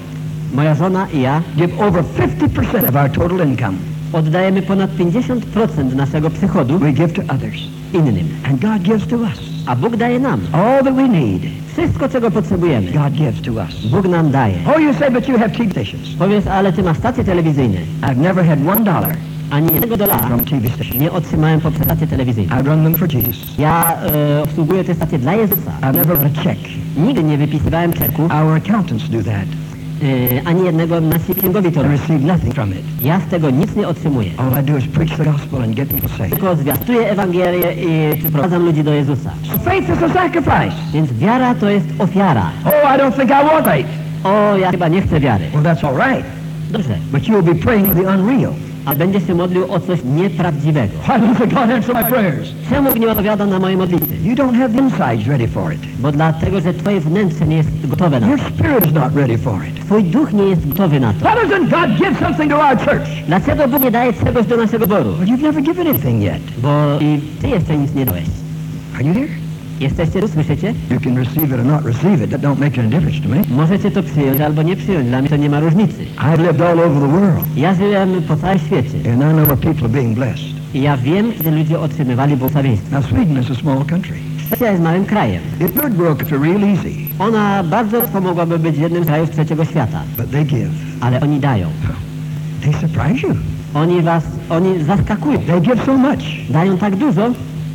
Moja żona i ja give over 50% of our total income. oddajemy ponad 50% naszego przychodu We give to others. innym, And God gives to us a Bóg daje nam all that we need. Wszystko, czego potrzebujemy, God gives to us. Bóg nam daje. Oh, you say, but you have TV stations. Powiesz, ale ty masz stacje telewizyjne. I've never had one dollar Ani jednego dolara from TV stations. nie otrzymałem poprzez stacje telewizyjne. I run them for Jesus. Ja e, obsługuję te stacje dla Jezusa. I've never a check. Nigdy nie wypisywałem czeku, Our accountants do that. E, ani jednego nasi księgowi to I robią. receive nothing from it. Ja z tego nic nie otrzymuję. All I do is preach the gospel and get people saved. Tylko zwiastuję Ewangelię i przyprowadzam ludzi do Jezusa. So faith is a sacrifice. Więc wiara to jest ofiara. Oh, I don't think I want faith. O, ja chyba nie chcę wiary. Well, that's all right. Dobrze, But you will be praying for the unreal. a będziesz się modlił o coś nieprawdziwego. Why doesn't God answer my prayers? Czemu nie odpowiada na moje modlitwy? You don't have the insides ready for it. Bo dlatego, że twoje wnętrze nie jest gotowe na Your to. spirit is not ready for it. Twój duch nie jest gotowy na to. Why doesn't God give something to our church? Dlaczego Bóg nie daje czegoś do naszego boru? Well, you've never given anything yet. Bo i ty jeszcze nic nie dałeś. Are you here? Jesteście tu, słyszycie? You can receive it or not receive it. That don't make any difference to me. Możecie to przyjąć albo nie przyjąć. Dla mnie to nie ma różnicy. I've lived all over the world, Ja żyłem po całym świecie and I know where people are being blessed. I ja wiem, że ludzie otrzymywali błogosławieństwo. Now, Sweden is a small country. Szwecja jest małym krajem. It would work if real easy, Ona bardzo łatwo mogłaby być jednym z krajów trzeciego świata, but they give. ale oni dają. They surprise you. Oni was, oni zaskakują. They give so much, Dają tak dużo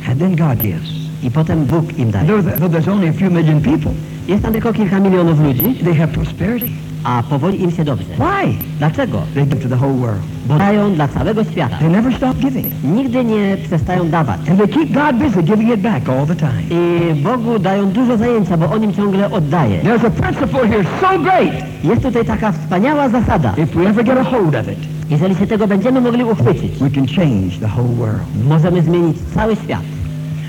and then God gives. i potem Bóg im daje. Though, th- though there's only a few million people, Jest tam tylko kilka milionów ludzi, they have prosperity. A powoli im się dobrze. Why? Dlaczego? They give to the whole world. Bo dają dla całego świata. They never stop giving. Nigdy nie przestają dawać. And they keep God busy giving it back all the time. I Bogu dają dużo zajęcia, bo On im ciągle oddaje. There's a principle here so great. Jest tutaj taka wspaniała zasada. If we ever get a hold of it, Jeżeli się tego będziemy mogli uchwycić, we can change the whole world. możemy zmienić cały świat.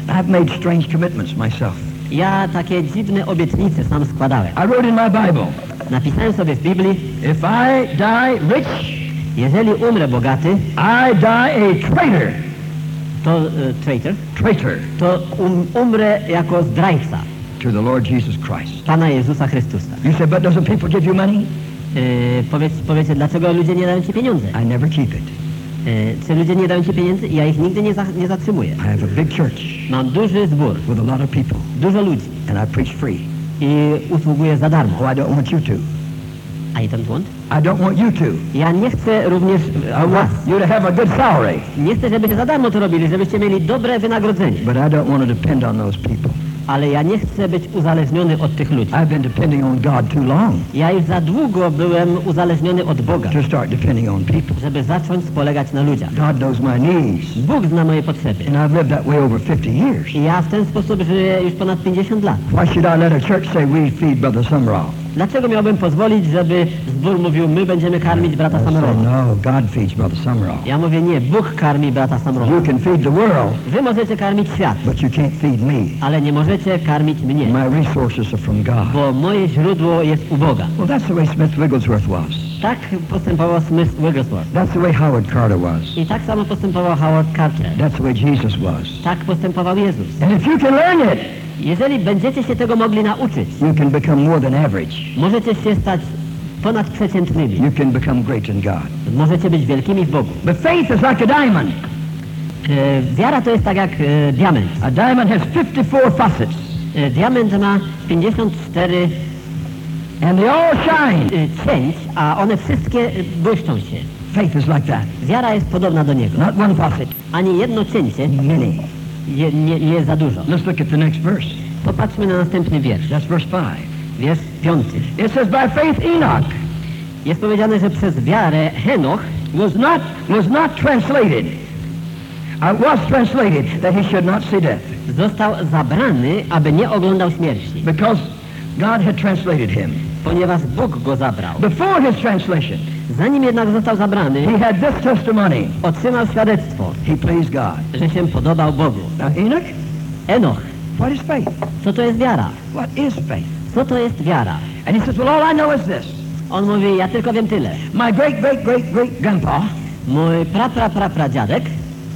I've made strange commitments myself. Ja takie dziwne obietnice sam składałem. I wrote in my Bible, Napisałem sobie w Biblii, if I die rich, jeżeli umrę bogaty, I die a traitor. to e, traitor, Traitor to um, umrę jako zdrajca to the Lord Jesus Christ. Pana Jezusa Chrystusa. You say, but doesn't people give you money? E, powiedz, powiecie, dlaczego ludzie nie dają ci pieniądze? I never keep it. E, czy ludzie nie dają ci pieniędzy? Ja ich nigdy nie, za, nie zatrzymuję. I have a big church Mam duży zbór, with a lot of people, dużo ludzi and I preach free. I usługuję za darmo. Oh, I don't want you to. I don't want. I don't want you to. Ja nie chcę również I want you to have a good salary. Nie chcę, żebyście za darmo to robili, żebyście mieli dobre wynagrodzenie. But I don't want to depend on those people. Ale ja nie chcę być uzależniony od tych ludzi. I've been depending on God too long Ja już za długo byłem uzależniony od Boga, to start depending on people. żeby zacząć polegać na ludziach. God knows my needs. Bóg zna moje potrzeby. And I've lived that way over 50 years. I ja w ten sposób żyję już ponad 50 lat. Why should I let a church say we feed Brother Summerall? Dlaczego miałbym pozwolić, żeby zbór mówił, my będziemy karmić brata Samrola? no, God feeds Brother Summerall. Ja mówię, nie, Bóg karmi brata Samrola. You can feed the world, Wy możecie karmić świat, but you can't feed me. ale nie możecie karmić mnie, My resources are from God. bo moje źródło jest u Boga. Well, that's the way Smith Wigglesworth was. Tak postępował Smith Wigglesworth. That's the way Howard Carter was. I tak samo postępował Howard Carter. That's the way Jesus was. Tak postępował Jezus. And if you can learn it, Jeżeli będziecie się tego mogli nauczyć, you can become more than average. możecie się stać ponadprzeciętnymi. You can become great in God. Możecie być wielkimi w Bogu. But faith is like a diamond. E, wiara to jest tak jak e, diament. A diamond has 54 facets, E, diament ma 54 and they all shine. e, cięć, a one wszystkie e, błyszczą się. Faith is like that. Wiara jest podobna do niego. Not one facet, Ani jedno cięcie many. je, nie, nie jest za dużo. Let's look at the next verse. Popatrzmy na następny wiersz. That's verse 5. Wiersz piąty. It says, by faith Enoch Jest powiedziane, że przez wiarę Henoch was not, was not translated, uh, was translated that he should not see death, został zabrany, aby nie oglądał śmierci, because God had translated him. ponieważ Bóg go zabrał. Before his translation, Zanim jednak został zabrany, he had this testimony. otrzymał świadectwo, He pleased God. że się podobał Bogu. Now, Enoch, Enoch, what is faith? co to jest wiara? What is faith? Co to jest wiara? And he says, well, all I know is this. On mówi, ja tylko wiem tyle. My great, great, great, great grandpa Mój pra, pra, pra, pradziadek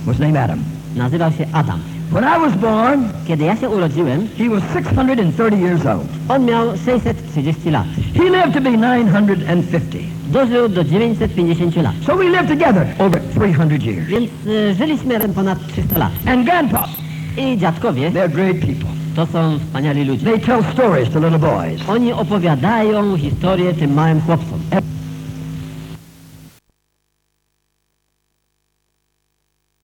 was named Adam. nazywał się Adam. When I was born, Kiedy ja się urodziłem, he was 630 years old. on miał 630 lat. He lived to be 950. Dożył do 950 lat. So we lived together over 300 years. Więc e, żyliśmy razem ponad 300 lat. And grandpa, I dziadkowie they're great people. to są wspaniali ludzie. They tell stories to little boys. Oni opowiadają historię tym małym chłopcom.